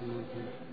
സ്മൃതി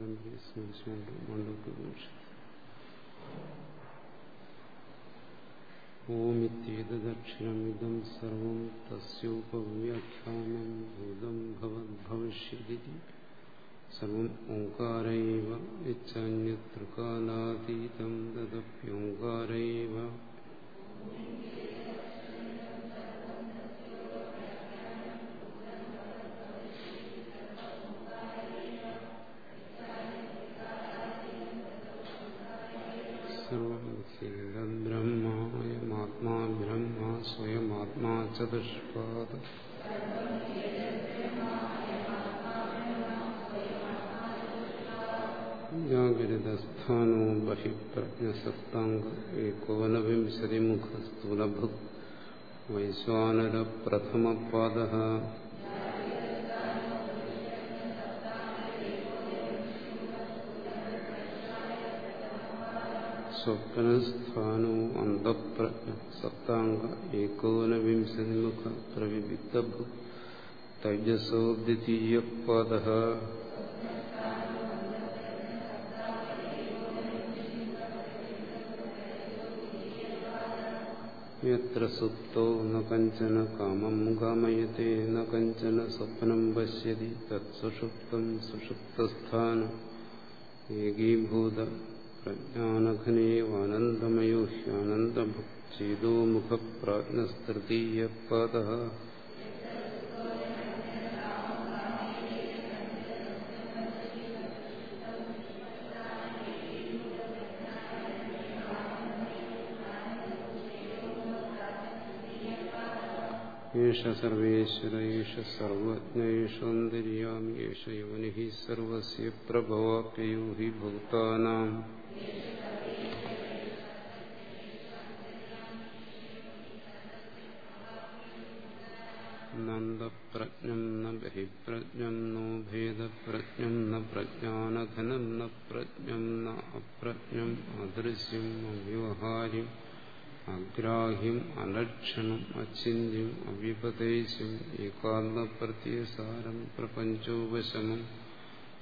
സ്മരിച്ചുകൊണ്ട് മണ്ഡലത്തിൽ ഘോഷിച്ചു ഓമിത്യേതദക്ഷരമിതം സർവം തസ്യോപവ്യാഖ്യാനം ഭൂതം ഭവദ്ഭവിഷ്യതി സർവം ഓങ്കാരൈവ യച്ചന്യത്രികാലാതീതം തദപ്യോങ്കാരൈവ ബഹിപ്രജ്ഞസത്താംഗ ഏകോനവിംശതിമുഖ സ്ഥൂലഭുക് വൈശ്വാനര പ്രഥമപാദ സ്വപ്നസ്ഥാനോ അന്തപ്രജ്ഞ സപ്താംഗ ഏകോനവിംശതിമുഖ പ്രവിവിക്തഭു തൈജസോ ദ്വിതീയപാദ യത്ര സുപ്തോ ന കഞ്ചന കാമം കാമയത്തെ ന കഞ്ചന സ്വപ്നം പശ്യതി തത്സുഷുപ്തം സുഷുപ്തസ്ഥാനം ഏകീഭൂത പ്രജ്ഞാനഘനേവാനന്ദമയോ ഹ്യാനന്ദഭുക്ചേതോ മുഖപ്രാജ്ഞസ്തൃതീയപാദ ഏഷ സർവേശ്വര ഏഷ സർവജ്ഞ ഏഷോന്തര്യാമി ഏഷ യോനി സർവസ്യ പ്രഭവാപ്യയോ ഹി ഭൂതാനാം. നന്ദപ്രജ്ഞം ന ബഹിപ്രജ്ഞം നോ ഭേദപ്രജ്ഞം ന പ്രജ്ഞാനഘനം ന അവ്യവഹാര്യം അഗ്രാഹ്യം അലക്ഷണം അചിന്യം അവ്യപദേശം ഏകാന്തപ്രത്യസാരം പ്രപഞ്ചോപശമം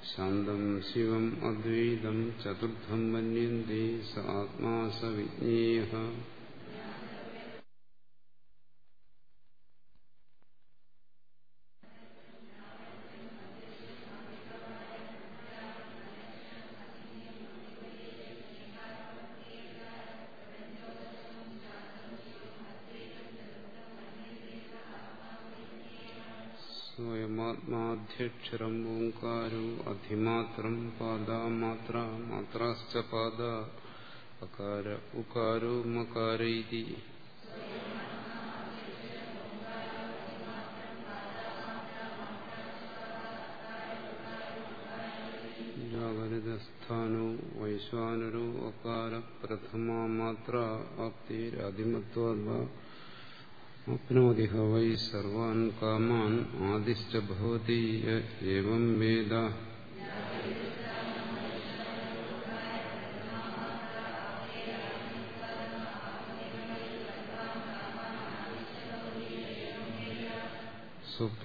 ശാന്തം ശിവം അദ്വൈതം ചതുർത്ഥം മന്യന്തേ സ ആത്മാ സ വിജ്ഞേയ സ്വയമാത്മാധ്യക്ഷരം ഓങ്കാരോ അധിമാത്രം പാദാമാത്ര മാത്രാശ്ച പാദ അകാര ഉകാരോ മകാരൈതി. ജാഗരിതസ്ഥാനോ വൈശ്വാനരോ അകാര പ്രഥമാ മാത്ര ആപ്തിരധിമത്വാ അപ്നോതിഹ വൈ സർവാൻ കാമാൻ ആദിശ്ചഭവതി ഏവം വേദ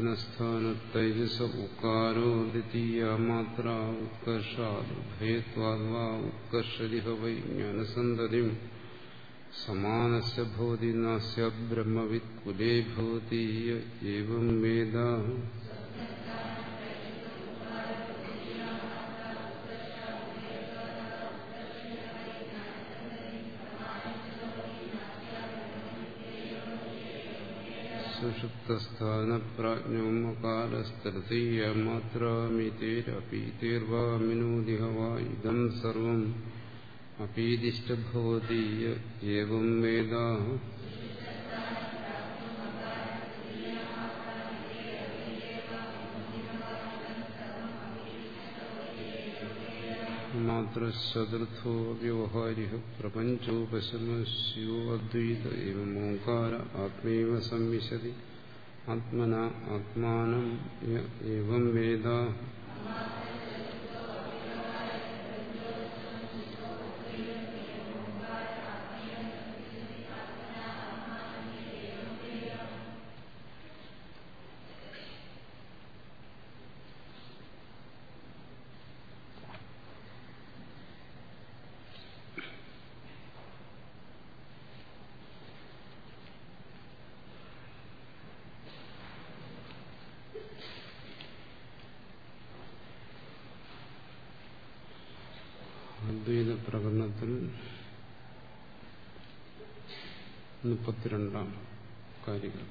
സ്വപ്നസ്ഥാനത്തൈജസ ഉക്കാരോ ദ്വിതീയ മാത്ര ഉത്കർഷാദ് ഭയത്വാദ്വാ ഉത്കർഷരിഹ വൈ ജ്ഞാനസന്തതിയും समानस्य भोति न स्या ब्रह्मवित् कुले भवतीय एवम् वेदा सुषुप्तस्थानप्राज्ञोमकालस्तृतीया वा इदम् सर्वम् അപീതിഷ്ടഭവതി ഏവം വേദ മാത്രശതൃർത്ഥോ വ്യവഹാരിക പ്രപഞ്ചോപശമസ്യോ അദ്വൈത ഏവമോകാര ആത്മൈവ സംവിശതി ആത്മന ആത്മാനം ഏവം വേദ അദ്വൈത പ്രകടനത്തിൽ മുപ്പത്തിരണ്ടാം കാര്യങ്ങൾ.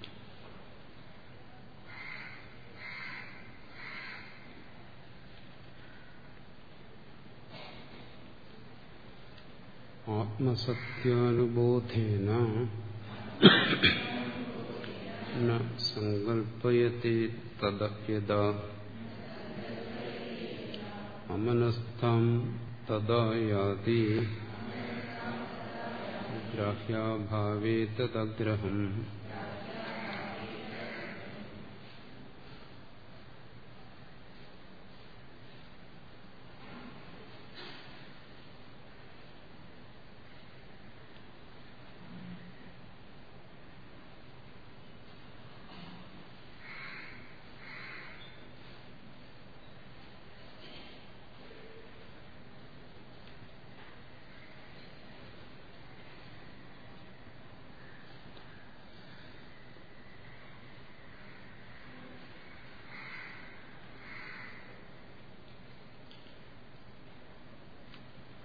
ആത്മസത്യാനുബോധേന ന തദ്യത തദ അമനസ്ഥാം തദാ യാതി ഗ്രാഹ്യാഭാവേ തദ്ഗ്രഹം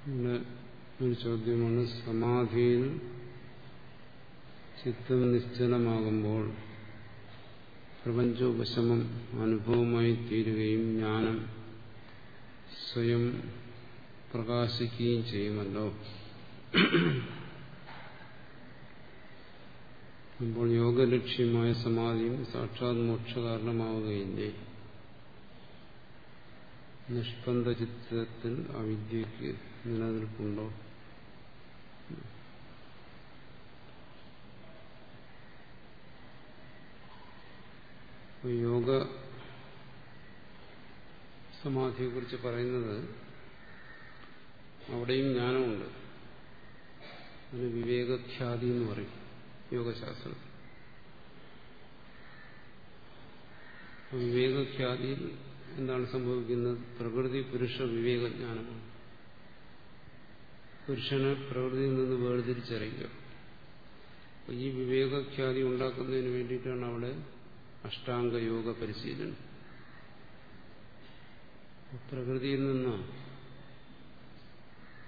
ഇവിടെ ഒരു ചോദ്യമാണ് സമാധിയിൽ ചിത്തം നിശ്ചലമാകുമ്പോൾ പ്രപഞ്ചോപശമം അനുഭവമായി തീരുകയും ജ്ഞാനം സ്വയം പ്രകാശിക്കുകയും ചെയ്യുമല്ലോ. അപ്പോൾ യോഗലക്ഷ്യമായ സമാധിയും സാക്ഷാത് മോക്ഷ കാരണമാവുകയില്ലേ നിഷ്പന്ദ ചിത്രത്തിൽ അവിദ്യക്ക് നിലനിൽപ്പുണ്ടോ? യോഗ സമാധിയെ കുറിച്ച് പറയുന്നത് അവിടെയും ജ്ഞാനമുണ്ട്. അതിന് വിവേകഖ്യാതി എന്ന് പറയും യോഗശാസ്ത്രം വിവേകഖ്യാതിയിൽ എന്താണ് സംഭവിക്കുന്നത്? പ്രകൃതി പുരുഷ വിവേകജ്ഞാനമാണ് പുരുഷനെ പ്രകൃതിയിൽ നിന്ന് വേർതിരിച്ചറിയുക. ഈ വിവേകഖ്യാതി ഉണ്ടാക്കുന്നതിന് വേണ്ടിയിട്ടാണ് അവിടെ അഷ്ടാംഗ യോഗ പരിശീലനം പ്രകൃതിയിൽ നിന്ന്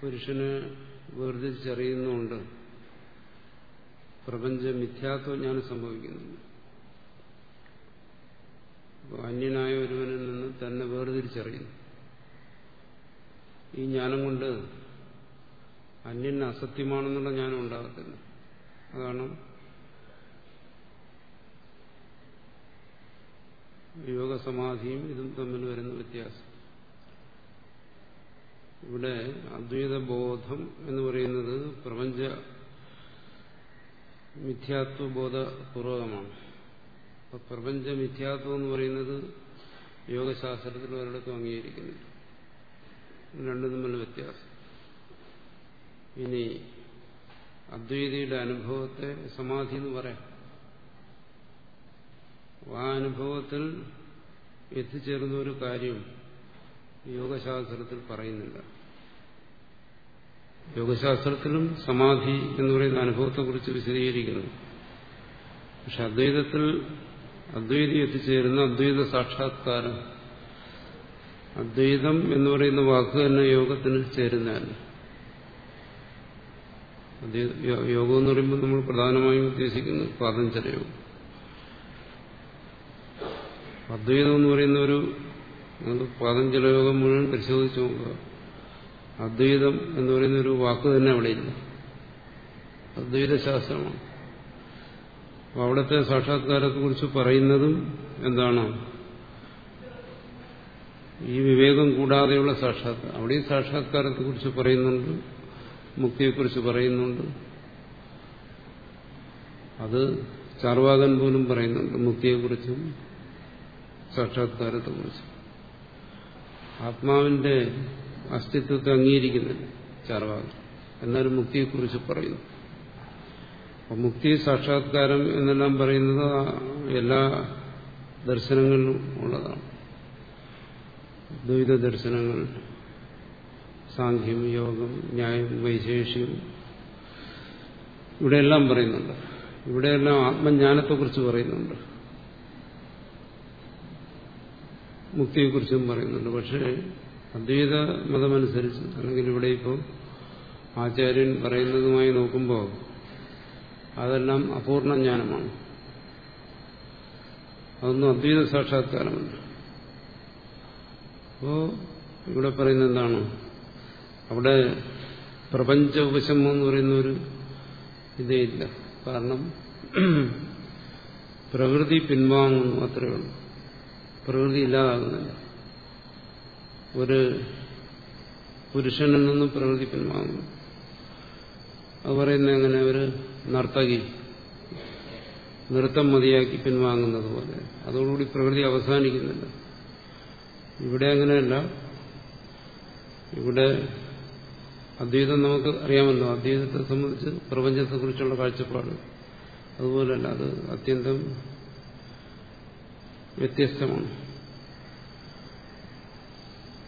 പുരുഷന് വേർതിരിച്ചറിയുന്നുണ്ട് പ്രപഞ്ച ഞാൻ സംഭവിക്കുന്നുണ്ട്. അന്യനായ ഒരുവനിൽ നിന്ന് തന്നെ വേർതിരിച്ചറിയുന്നു. ഈ ജ്ഞാനം കൊണ്ട് അന്യന് അസത്യമാണെന്നുള്ള ജ്ഞാനം ഉണ്ടാകത്തില്ല. അതാണ് യോഗസമാധിയും ഇതും തമ്മിൽ വരുന്ന വ്യത്യാസം. ഇവിടെ അദ്വൈത ബോധം എന്ന് പറയുന്നത് പ്രപഞ്ച മിഥ്യാത്വബോധപൂർവകമാണ്. അപ്പൊ പ്രപഞ്ച മിഥ്യാത്വം എന്ന് പറയുന്നത് യോഗശാസ്ത്രത്തിൽ ഒരിടത്തും അംഗീകരിക്കുന്നില്ല. രണ്ടും തമ്മിൽ വ്യത്യാസം. ഇനി അദ്വൈതിയുടെ അനുഭവത്തെ സമാധി എന്ന് പറയാം. ആ അനുഭവത്തിൽ എത്തിച്ചേർന്ന ഒരു കാര്യം യോഗശാസ്ത്രത്തിൽ പറയുന്നില്ല. യോഗശാസ്ത്രത്തിലും സമാധി എന്ന് പറയുന്ന അനുഭവത്തെക്കുറിച്ച് വിശദീകരിക്കുന്നു പക്ഷെ അദ്വൈതത്തിൽ അദ്വൈതി എത്തിച്ചേരുന്ന അദ്വൈത സാക്ഷാത്കാരം അദ്വൈതം എന്ന് പറയുന്ന വാക്ക് തന്നെ യോഗത്തിന് ചേരുന്നതല്ല. യോഗം എന്ന് പറയുമ്പോൾ നമ്മൾ പ്രധാനമായും ഉദ്ദേശിക്കുന്നത് പാദഞ്ചല യോഗം അദ്വൈതം എന്ന് പറയുന്ന ഒരു പാദഞ്ചല യോഗം മുഴുവൻ പരിശോധിച്ച് നോക്കുക. അദ്വൈതം എന്ന് പറയുന്ന ഒരു വാക്ക് തന്നെ അവിടെ ഇല്ല. അദ്വൈത ശാസ്ത്രമാണ്. അപ്പോൾ അവിടുത്തെ സാക്ഷാത്കാരത്തെക്കുറിച്ച് പറയുന്നതും എന്താണ്? ഈ വിവേകം കൂടാതെയുള്ള സാക്ഷാത്കാരം. അവിടെയും സാക്ഷാത്കാരത്തെക്കുറിച്ച് പറയുന്നുണ്ട് മുക്തിയെക്കുറിച്ച് പറയുന്നുണ്ട്. അത് ചാർവാകൻ പോലും പറയുന്നുണ്ട് മുക്തിയെക്കുറിച്ചും. സാക്ഷാത്കാരത്തെക്കുറിച്ചും ആത്മാവിന്റെ അസ്തിത്വത്തെ അംഗീകരിക്കുന്നില്ല ചാർവാക എന്നാലും മുക്തിയെക്കുറിച്ച് പറയുന്നു. അപ്പം മുക്തി സാക്ഷാത്കാരം എന്നെല്ലാം പറയുന്നത് എല്ലാ ദർശനങ്ങളിലും ഉള്ളതാണ്. ദ്വൈത ദർശനങ്ങൾ സാഖ്യം യോഗം ന്യായം വൈശേഷ്യം ഇവിടെയെല്ലാം പറയുന്നുണ്ട്. ഇവിടെയെല്ലാം ആത്മജ്ഞാനത്തെക്കുറിച്ച് പറയുന്നുണ്ട്. മുക്തിയെക്കുറിച്ചും പറയുന്നുണ്ട്. പക്ഷേ അദ്വൈത മതമനുസരിച്ച് അല്ലെങ്കിൽ ഇവിടെ ഇപ്പോൾ ആചാര്യൻ പറയുന്നതുമായി നോക്കുമ്പോൾ അതെല്ലാം അപൂർണ ജ്ഞാനമാണ്. അതൊന്നും അദ്വൈത സാക്ഷാത്കാരമുണ്ട് അപ്പോ ഇവിടെ പറയുന്നത് എന്താണ്? അവിടെ പ്രപഞ്ച ഉപശമം എന്ന് പറയുന്ന ഒരു ഇതേ ഇല്ല. കാരണം പ്രകൃതി പിൻവാങ്ങുന്നു അത്രയേ ഉള്ളൂ. പ്രകൃതി ഇല്ലാതാകുന്നില്ല ഒരു പുരുഷനിൽ നിന്നും പ്രകൃതി പിന്മാകുന്നു അത് പറയുന്ന എങ്ങനെ? ഒരു നർത്തകി നൃത്തം മതിയാക്കി പിൻവാങ്ങുന്നത് പോലെ. അതോടുകൂടി പ്രകൃതി അവസാനിക്കുന്നില്ല. ഇവിടെ അങ്ങനെയല്ല. ഇവിടെ അദ്വൈതം നമുക്ക് അറിയാമല്ലോ. അദ്വൈതത്തെ സംബന്ധിച്ച് പ്രപഞ്ചത്തെക്കുറിച്ചുള്ള കാഴ്ചപ്പാട്. അതുപോലെയല്ല അത് അത്യന്തം വ്യത്യസ്തമാണ്.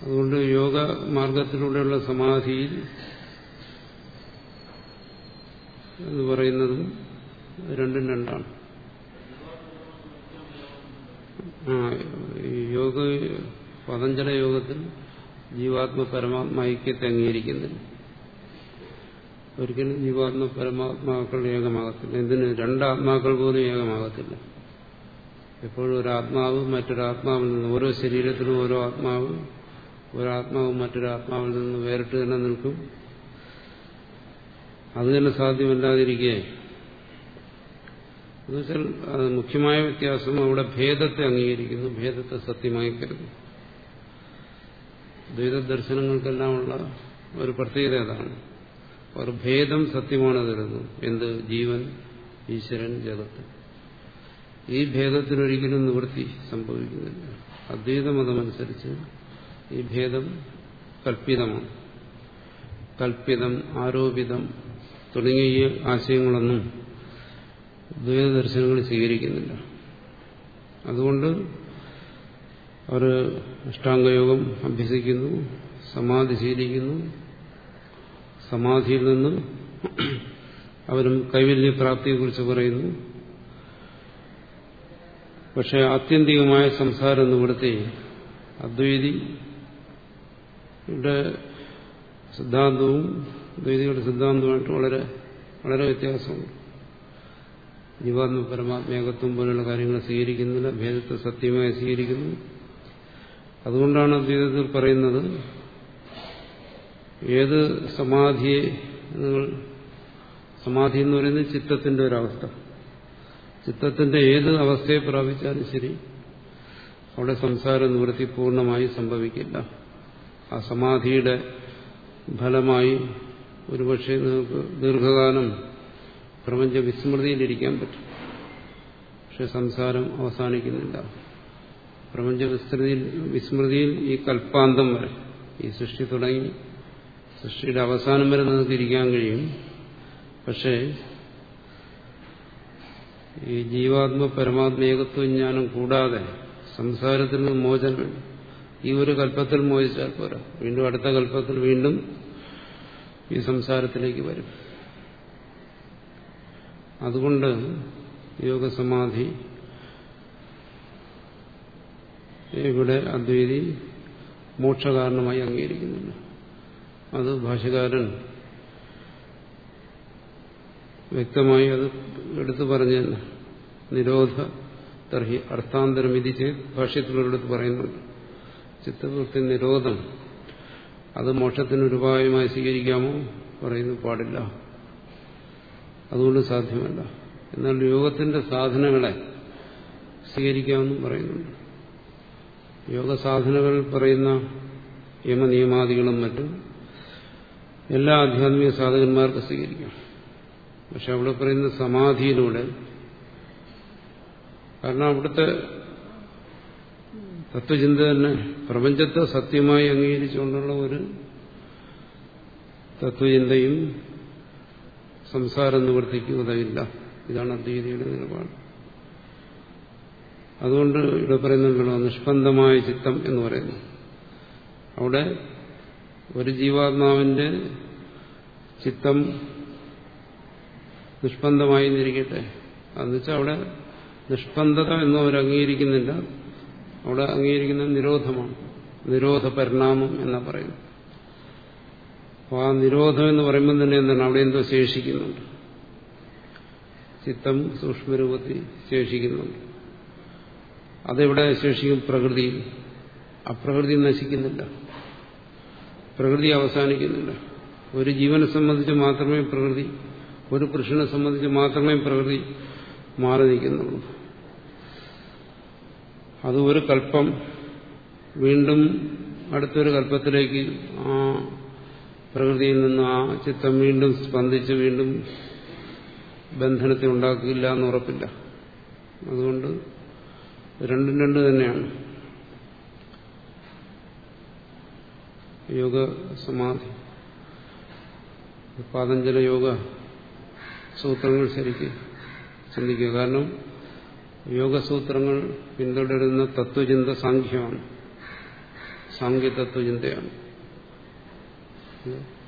അതുകൊണ്ട് യോഗ മാർഗത്തിലൂടെയുള്ള സമാധിയിൽ എന്ന് പറയുന്നത് രണ്ടും രണ്ടാണ്. യോഗ പതഞ്ജല യോഗത്തിൽ ജീവാത്മ പരമാത്മ ഐക്യത്തെ ഒരിക്കലും ജീവാത്മ പരമാത്മാക്കൾ ഏകമാകത്തില്ല എന്തിന്? രണ്ടാത്മാക്കൾ പോലും ഏകമാകത്തില്ല എപ്പോഴും ഒരാത്മാവ് മറ്റൊരാത്മാവിൽ നിന്ന് ഓരോ ശരീരത്തിനും ഓരോ ആത്മാവ് ഒരാത്മാവ് മറ്റൊരാത്മാവിൽ നിന്ന് വേറിട്ട് തന്നെ നിൽക്കും. അത് തന്നെ സാധ്യമല്ലാതിരിക്കെ. എന്നുവെച്ചാൽ അത് മുഖ്യമായ വ്യത്യാസം അവിടെ ഭേദത്തെ അംഗീകരിക്കുന്നു ഭേദത്തെ സത്യമായി കരുതുന്നു. ദ്വൈത ദർശനങ്ങൾക്കെല്ലാമുള്ള ഒരു പ്രത്യേകത അതാണ്. അവർ ഭേദം സത്യമാണ് തരുന്നു എന്ത്? ജീവൻ ഈശ്വരൻ ജഗത്ത്. ഈ ഭേദത്തിനൊരിക്കലും നിവൃത്തി സംഭവിക്കുന്നില്ല. അദ്വൈത മതമനുസരിച്ച് ഈ ഭേദം കൽപ്പിതമാണ്. കൽപ്പിതം ആരോപിതം തുടങ്ങിയ ആശയങ്ങളൊന്നും ദ്വൈത ദർശനങ്ങൾ സ്വീകരിക്കുന്നില്ല. അതുകൊണ്ട് അവർ അഷ്ടാംഗയോഗം അഭ്യസിക്കുന്നു സമാധി ശീലിക്കുന്നു. സമാധിയിൽ നിന്ന് അവരും കൈവല്യപ്രാപ്തിയെക്കുറിച്ച് പറയുന്നു. പക്ഷെ ആത്യന്തികമായ സംസാരം നിവൃത്തി അദ്വൈതിയുടെ സിദ്ധാന്തവും ദ്വൈതിയുടെ സിദ്ധാന്തവുമായിട്ട് വളരെ വളരെ വ്യത്യാസമുണ്ട്. ജീവാത്മ പരമാത്മേകത്വം പോലുള്ള കാര്യങ്ങൾ സ്വീകരിക്കുന്നില്ല ഭേദത്തെ സത്യമായി സ്വീകരിക്കുന്നു. അതുകൊണ്ടാണ് അദ്വൈതത്തിൽ പറയുന്നത് ഏത് സമാധിയെ നിങ്ങൾ സമാധി എന്ന് പറയുന്നത് ചിത്തത്തിന്റെ ഒരവസ്ഥ. ചിത്തത്തിന്റെ ഏത് അവസ്ഥയെ പ്രാപിച്ചാലും ശരി. അവിടെ സംസാര നിവൃത്തി പൂർണമായി സംഭവിക്കില്ല. ആ സമാധിയുടെ ഫലമായി ഒരുപക്ഷെ നിങ്ങൾക്ക് ദീർഘകാലം പ്രപഞ്ച വിസ്മൃതിയിലിരിക്കാൻ പറ്റും. പക്ഷെ സംസാരം അവസാനിക്കുന്നില്ല. പ്രപഞ്ച വിസ്മൃതിയിൽ വിസ്മൃതിയിൽ ഈ കൽപ്പാന്തം വരെ ഈ സൃഷ്ടി തുടങ്ങി. സൃഷ്ടിയുടെ അവസാനം വരെ നിങ്ങൾക്ക് ഇരിക്കാൻ കഴിയും. പക്ഷേ ഈ ജീവാത്മ പരമാത്മ ജ്ഞാനം കൂടാതെ സംസാരത്തിൽ നിന്ന് മോചനം ഈ ഒരു കല്പത്തിൽ മോചിച്ചാൽ പോരാ. വീണ്ടും അടുത്ത കല്പത്തിൽ വീണ്ടും ഈ സംസാരത്തിലേക്ക് വരും. അതുകൊണ്ട് യോഗസമാധി ഇവിടെ അദ്വൈതി മോക്ഷകാരണമായി അംഗീകരിക്കുന്നില്ല അത് ഭാഷകാരൻ വ്യക്തമായി അത് എടുത്തു പറഞ്ഞു നിരോധ തർഹി അർത്ഥാന്തരം ഇത് ചെയ്ത് ഭാഷ്യത്തിലൊരിടത്ത് പറയുന്നുണ്ട് ചിത്തവൃത്തി നിരോധം. അത് മോക്ഷത്തിന് ഒരു ഉപായമായി സ്വീകരിക്കാമോ പറയുന്നു പാടില്ല. അതുകൊണ്ട് സാധ്യമല്ല. എന്നാൽ യോഗത്തിന്റെ സാധനങ്ങളെ സ്വീകരിക്കാമെന്നും പറയുന്നുണ്ട്. യോഗ സാധനകൾ പറയുന്ന യമനിയമാദികളും മറ്റും എല്ലാ ആധ്യാത്മിക സാധകന്മാർക്ക് സ്വീകരിക്കാം. പക്ഷെ അവിടെ പറയുന്ന സമാധിയിലൂടെ കാരണം അവിടുത്തെ തത്വചിന്ത തന്നെ പ്രപഞ്ചത്തെ സത്യമായി അംഗീകരിച്ചുകൊണ്ടുള്ള ഒരു തത്വചിന്തയും സംസാരം നിവർത്തിക്കുന്നതല്ല ഇതാണ് അദ്വൈതിയുടെ നിലപാട്. അതുകൊണ്ട് ഇവിടെ പറയുന്നുണ്ടല്ലോ നിഷ്പന്ദമായ ചിത്തം എന്ന് പറയുന്നു. അവിടെ ഒരു ജീവാത്മാവിന്റെ ചിത്തം നിഷ്പന്ദമായി എന്നിരിക്കട്ടെ എന്നുവെച്ചാൽ അവിടെ നിഷ്പന്ദത എന്നും അവർ അംഗീകരിക്കുന്നില്ല. അവിടെ അംഗീകരിക്കുന്ന നിരോധമാണ്. നിരോധ പരിണാമം എന്നാ പറയുന്നു അപ്പോൾ ആ നിരോധം എന്ന് പറയുമ്പോൾ തന്നെ എന്താണ്? അവിടെ എന്തോ ശേഷിക്കുന്നുണ്ട്. ചിത്തം സൂക്ഷ്മരൂപത്തിൽ ശേഷിക്കുന്നുണ്ട്. അതെവിടെ ശേഷിക്കും? പ്രകൃതി അപ്രകൃതി നശിക്കുന്നില്ല. പ്രകൃതി അവസാനിക്കുന്നില്ല. ഒരു ജീവനെ സംബന്ധിച്ച് മാത്രമേ പ്രകൃതി ഒരു പുരുഷനെ സംബന്ധിച്ച് മാത്രമേ പ്രകൃതി മാറി നിൽക്കുന്നുള്ളൂ. അത് ഒരു കൽപ്പം. വീണ്ടും അടുത്തൊരു കൽപ്പത്തിലേക്ക് ആ പ്രകൃതിയിൽ നിന്ന് ആ ചിത്തം വീണ്ടും സ്പന്ദിച്ച് വീണ്ടും ബന്ധനത്തെ ഉണ്ടാക്കില്ല എന്ന് ഉറപ്പില്ല. അതുകൊണ്ട് രണ്ടും രണ്ട് തന്നെയാണ്. യോഗ സമാധി. പാതഞ്ജല യോഗ സൂത്രങ്ങൾ ശരിക്ക് ചിന്തിക്കുക. കാരണം യോഗസൂത്രങ്ങൾ പിന്തുടരുന്ന തത്വചിന്ത സാഖ്യമാണ്. സാഖ്യ തത്വചിന്തയാണ്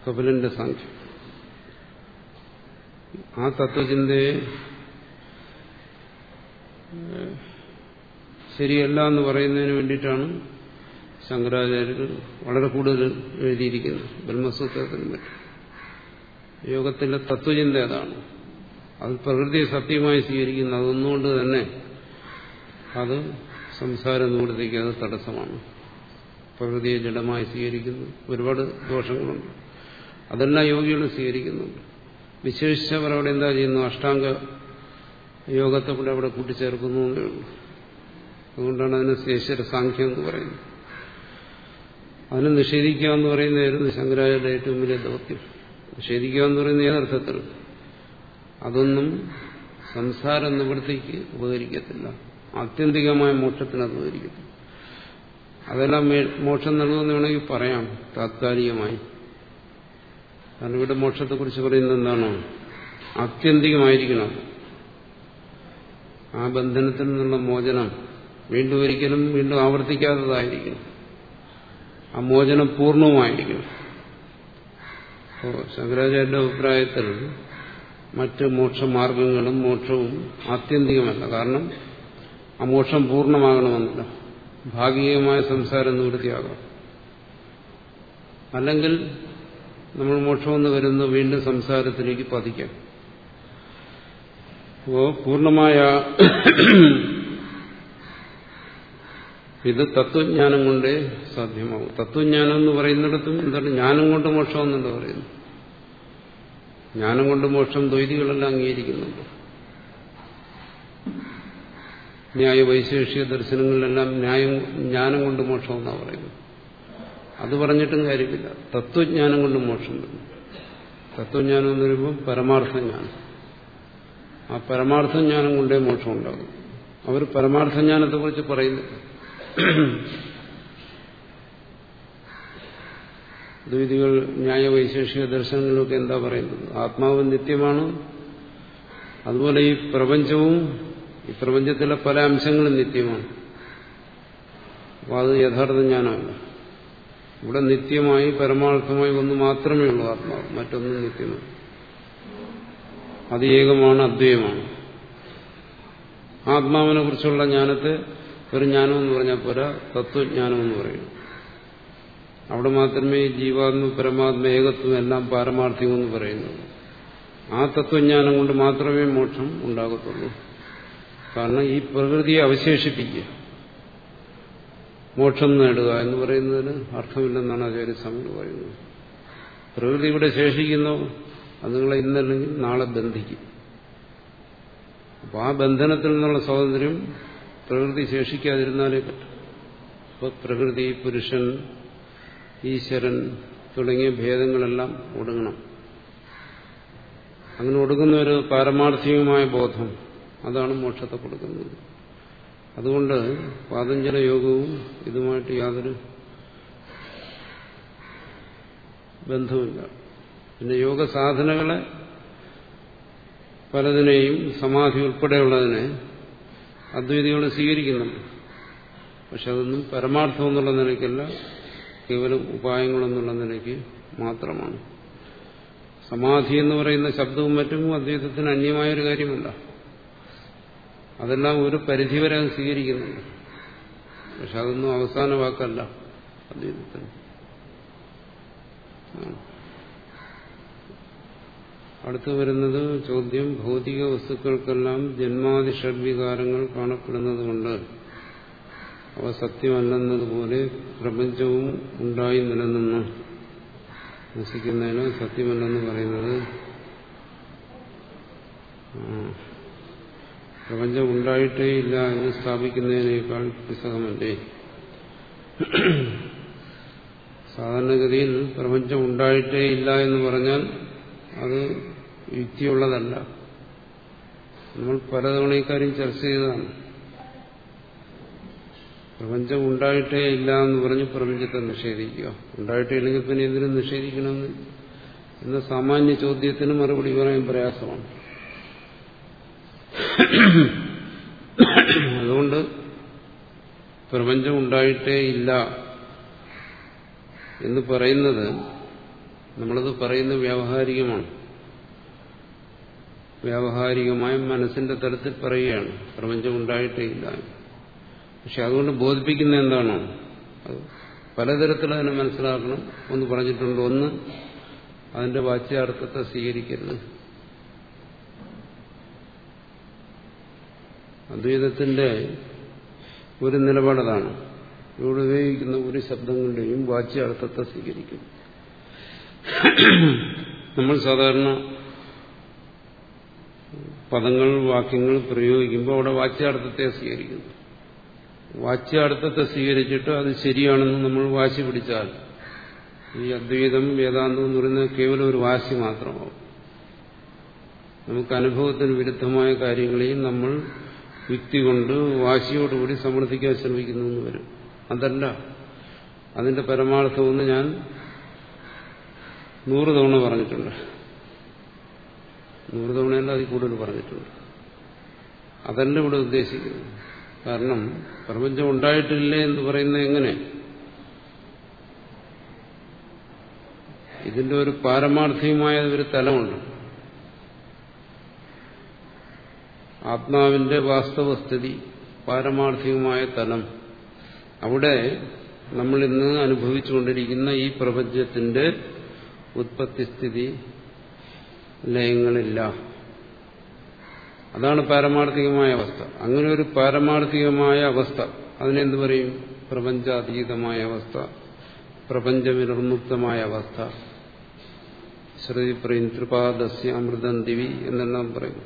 കപിലന്റെ സാഖ്യം. ആ തത്വചിന്തയെ ശരിയല്ല എന്ന് പറയുന്നതിന് വേണ്ടിയിട്ടാണ് ശങ്കരാചാര്യർ വളരെ കൂടുതൽ എഴുതിയിരിക്കുന്നത്. ബ്രഹ്മസൂത്രത്തിനും മറ്റും. യോഗത്തിലെ തത്വചിന്ത അതാണ്. അത് പ്രകൃതിയെ സത്യമായി സ്വീകരിക്കുന്നു അതൊന്നുകൊണ്ട് തന്നെ അത് സംസാര നിവൃത്തിക്ക് അത് തടസ്സമാണ്. പ്രകൃതിയെ ജഡമായി സ്വീകരിക്കുന്നു. ഒരുപാട് ദോഷങ്ങളുണ്ട്. അതെല്ലാം യോഗികൾ സ്വീകരിക്കുന്നുണ്ട് വിശേഷിച്ചവർ അവിടെ എന്താ ചെയ്യുന്നു? അഷ്ടാംഗ യോഗത്തെ കൂടെ അവിടെ കൂട്ടിച്ചേർക്കുന്നു അതുകൊണ്ടാണ് അതിന് ശേഷര സാഖ്യം എന്ന് പറയുന്നത്. അതിനെ നിഷേധിക്കുക എന്ന് പറയുന്നതായിരുന്നു ശങ്കരാചാര്യ ഏറ്റവും വലിയ ദൗത്യം. നിഷേധിക്കുക എന്ന് പറയുന്ന ഏതർത്ഥത്തിൽ? അതൊന്നും സംസാര നിവൃത്തിക്ക് ഉപകരിക്കത്തില്ല. ആത്യന്തികമായ മോക്ഷത്തിന് അത് ഉപകരിക്കത്തില്ല. അതെല്ലാം മോക്ഷം നൽകുമെന്ന് വേണമെങ്കിൽ പറയാം താത്കാലികമായി. കാരണം ഇവിടെ മോക്ഷത്തെക്കുറിച്ച് പറയുന്നത് എന്താണോ? ആത്യന്തികമായിരിക്കണം. ആ ബന്ധനത്തിൽ നിന്നുള്ള മോചനം വീണ്ടും ഒരിക്കലും വീണ്ടും ആവർത്തിക്കാത്തതായിരിക്കണം. ആ മോചനം പൂർണവുമായിരിക്കണം അപ്പോൾ ശങ്കരാചാര്യന്റെ അഭിപ്രായത്തിൽ മറ്റ് മോക്ഷമാർഗങ്ങളും മോക്ഷവും ആത്യന്തികമല്ല. കാരണം ആ മോക്ഷം പൂർണമാകണമെന്നില്ല. ഭാഗികമായ സംസാരം നിവൃത്തിയാകണം അല്ലെങ്കിൽ നമ്മൾ മോക്ഷമെന്ന് വരുന്ന വീണ്ടും സംസാരത്തിലേക്ക് പതിക്കാം. അപ്പോ പൂർണമായ ഇത് തത്വജ്ഞാനം കൊണ്ടേ സാധ്യമാകും. തത്വജ്ഞാനം എന്ന് പറയുന്നിടത്തും എന്താണ്? ജ്ഞാനം കൊണ്ട് മോക്ഷം എന്നല്ല പറയുന്നു. ജ്ഞാനം കൊണ്ട് മോക്ഷം ദ്വൈതികളെല്ലാം അംഗീകരിക്കുന്നുണ്ട്. ന്യായ വൈശേഷിക ദർശനങ്ങളിലെല്ലാം ന്യായം ജ്ഞാനം കൊണ്ട് മോക്ഷം എന്നാണ് പറയുന്നത്. അത് പറഞ്ഞിട്ടും കാര്യമില്ല. തത്വജ്ഞാനം കൊണ്ട് മോക്ഷം തത്വജ്ഞാനം എന്ന് പറയുമ്പോൾ പരമാർത്ഥജ്ഞാനം. ആ പരമാർത്ഥജ്ഞാനം കൊണ്ടേ മോക്ഷം ഉണ്ടാകും. അവർ പരമാർത്ഥജ്ഞാനത്തെക്കുറിച്ച് പറയുന്നു ദ്വൈതികൾ ന്യായ വൈശേഷിക ദർശനങ്ങളിലൊക്കെ എന്താ പറയുന്നത്? ആത്മാവ് നിത്യമാണ്. അതുപോലെ ഈ പ്രപഞ്ചവും ഈ പ്രപഞ്ചത്തിലെ പല അംശങ്ങളും നിത്യമാണ്. അപ്പോൾ അത് യഥാർത്ഥ ജ്ഞാനമല്ല. ഇവിടെ നിത്യമായി പരമാർത്ഥമായി ഒന്ന് മാത്രമേ ഉള്ളൂ ആത്മാവ്. മറ്റൊന്നും നിത്യമാണ്. അത് ഏകമാണ് അദ്വൈതമാണ്. ആത്മാവിനെ കുറിച്ചുള്ള ജ്ഞാനത്തെ ഒരു ജ്ഞാനം എന്ന് പറഞ്ഞാൽ പോരാ തത്വജ്ഞാനം എന്ന് പറയുന്നു. അവിടെ മാത്രമേ ജീവാത്മ പരമാത്മ ഏകത്വം എല്ലാം പാരമാർത്ഥികമെന്ന് പറയുന്നുള്ളൂ ആ തത്വജ്ഞാനം കൊണ്ട് മാത്രമേ മോക്ഷം ഉണ്ടാകത്തുള്ളൂ. കാരണം ഈ പ്രകൃതിയെ അവശേഷിപ്പിക്കുക. മോക്ഷം നേടുക എന്ന് പറയുന്നതിന് അർത്ഥമില്ലെന്നാണ് ആചാര്യസ്വാമി പറയുന്നത്. പ്രകൃതി ഇവിടെ ശേഷിക്കുന്നു അത് നിങ്ങളെ ഇന്നല്ലെങ്കിൽ നാളെ ബന്ധിക്കും. അപ്പോൾ ആ ബന്ധനത്തിൽ നിന്നുള്ള സ്വാതന്ത്ര്യം പ്രകൃതി ശേഷിക്കാതിരുന്നാലേ പറ്റും. അപ്പോൾ പ്രകൃതി പുരുഷൻ ഈശ്വരൻ തുടങ്ങിയ ഭേദങ്ങളെല്ലാം ഒടുങ്ങണം. അങ്ങനെ ഒടുങ്ങുന്ന ഒരു പാരമാർത്ഥികമായ ബോധം അതാണ് മോക്ഷത്തെ കൊടുക്കുന്നത്. അതുകൊണ്ട് പാതഞ്ജല യോഗവും ഇതുമായിട്ട് യാതൊരു ബന്ധവുമില്ല. പിന്നെ യോഗ സാധനകളെ പലതിനെയും സമാധി ഉൾപ്പെടെയുള്ളതിനെ അദ്വൈതികൾ സ്വീകരിക്കുന്നുണ്ട്. പക്ഷെ അതൊന്നും പരമാർത്ഥം എന്നുള്ള നിലയ്ക്കല്ല. കേവലം ഉപായങ്ങളെന്നുള്ള നിലയ്ക്ക് മാത്രമാണ്. സമാധി എന്ന് പറയുന്ന ശബ്ദവും മറ്റും അദ്വൈതത്തിന് അന്യമായൊരു കാര്യമല്ല. അതെല്ലാം ഒരു പരിധിവരെ സ്വീകരിക്കുന്നുണ്ട്. പക്ഷെ അതൊന്നും അവസാന വാക്കല്ല അദ്വൈതത്തിന് അടുത്തു വരുന്നത് ചോദ്യം ഭൗതിക വസ്തുക്കൾക്കെല്ലാം ജന്മാതിഷഡ്വികാരങ്ങൾ കാണപ്പെടുന്നതുകൊണ്ട് അവ സത്യമല്ലെന്നതുപോലെ പ്രപഞ്ചവും ഉണ്ടായി നിലനിന്നു. നശിക്കുന്നതിന് സത്യമല്ലെന്ന് പറയുന്നത് പ്രപഞ്ചം ഉണ്ടായിട്ടേ ഇല്ല എന്ന് സ്ഥാപിക്കുന്നതിനേക്കാൾ പുസ്തകമല്ലേ? സാധാരണഗതിയിൽ പ്രപഞ്ചം ഉണ്ടായിട്ടേ ഇല്ല എന്ന് പറഞ്ഞാൽ അത് യുക്തിയുള്ളതല്ല. നമ്മൾ പലതവണ ഇക്കാര്യം ചർച്ച ചെയ്തതാണ്. പ്രപഞ്ചം ഉണ്ടായിട്ടേ ഇല്ല എന്ന് പറഞ്ഞ് പ്രപഞ്ചത്തെ നിഷേധിക്കുക. ഉണ്ടായിട്ടേ ഇല്ലെങ്കിൽ പിന്നെ എന്തിനും നിഷേധിക്കണമെന്ന്? എന്ന സാമാന്യ ചോദ്യത്തിന് മറുപടി പറയാൻ പ്രയാസമാണ്. അതുകൊണ്ട് പ്രപഞ്ചം ഉണ്ടായിട്ടേ ഇല്ല എന്ന് പറയുന്നത് നമ്മളത് പറയുന്നത് വ്യാവഹാരികമാണ്. വ്യാവഹാരികമായ മനസ്സിന്റെ തലത്തിൽ പറയുകയാണ് പ്രപഞ്ചം ഉണ്ടായിട്ടേ ഇല്ല പക്ഷെ അതുകൊണ്ട് ബോധിപ്പിക്കുന്ന എന്താണോ? അത് പലതരത്തിൽ അതിനെ മനസ്സിലാക്കണം ഒന്ന് പറഞ്ഞിട്ടുണ്ട്. ഒന്ന് അതിന്റെ വാച്യാർത്ഥത്തെ സ്വീകരിക്കരുത്. അദ്വൈതത്തിന്റെ ഒരു നിലപാടതാണ്. ഇവിടെ ഉപയോഗിക്കുന്ന ഒരു ശബ്ദങ്ങളുടെയും വാച്യാർത്ഥത്തെ സ്വീകരിക്കും നമ്മൾ സാധാരണ പദങ്ങൾ വാക്യങ്ങൾ പ്രയോഗിക്കുമ്പോൾ അവിടെ വാച്യാർത്ഥത്തെ സ്വീകരിക്കുന്നു. വാച്യാർത്ഥത്തെ സ്വീകരിച്ചിട്ട് അത് ശരിയാണെന്ന് നമ്മൾ വാശി പിടിച്ചാൽ ഈ അദ്വൈതം വേദാന്തം എന്ന് പറയുന്നത് കേവലം ഒരു വാശി മാത്രമാവും. നമുക്ക് അനുഭവത്തിന് വിരുദ്ധമായ കാര്യങ്ങളെയും നമ്മൾ യുക്തി കൊണ്ട് വാശിയോടുകൂടി സമർത്ഥിക്കാൻ ശ്രമിക്കുന്നു എന്ന് വരും. അതല്ല അതിന്റെ പരമാർത്ഥമെന്ന് ഞാൻ നൂറ് തവണ പറഞ്ഞിട്ടുണ്ട്. നൂറ് തവണയല്ല അതിൽ കൂടുതൽ പറഞ്ഞിട്ടുണ്ട്. അതല്ല ഇവിടെ ഉദ്ദേശിക്കുന്നത്. കാരണം പ്രപഞ്ചം ഉണ്ടായിട്ടില്ലേ എന്ന് പറയുന്നത് എങ്ങനെ? ഇതിന്റെ ഒരു പാരമാർത്ഥികമായ ഒരു തലമുണ്ട്. ആത്മാവിന്റെ വാസ്തവസ്ഥിതി പാരമാർത്ഥികമായ തലം. അവിടെ നമ്മൾ ഇന്ന് അനുഭവിച്ചുകൊണ്ടിരിക്കുന്ന ഈ പ്രപഞ്ചത്തിന്റെ ഉത്പത്തിസ്ഥിതി ലയങ്ങളില്ല. അതാണ് പാരമാർത്ഥികമായ അവസ്ഥ. അങ്ങനെ ഒരു പാരമാർത്ഥികമായ അവസ്ഥ അതിനെന്ത് പറയും? പ്രപഞ്ചാതീതമായ അവസ്ഥ പ്രപഞ്ചവിനിർമുക്തമായ അവസ്ഥ. ശ്രുതി പറയും ത്രിപാദസ്യ അമൃതം ദിവി എന്നെല്ലാം പറയും.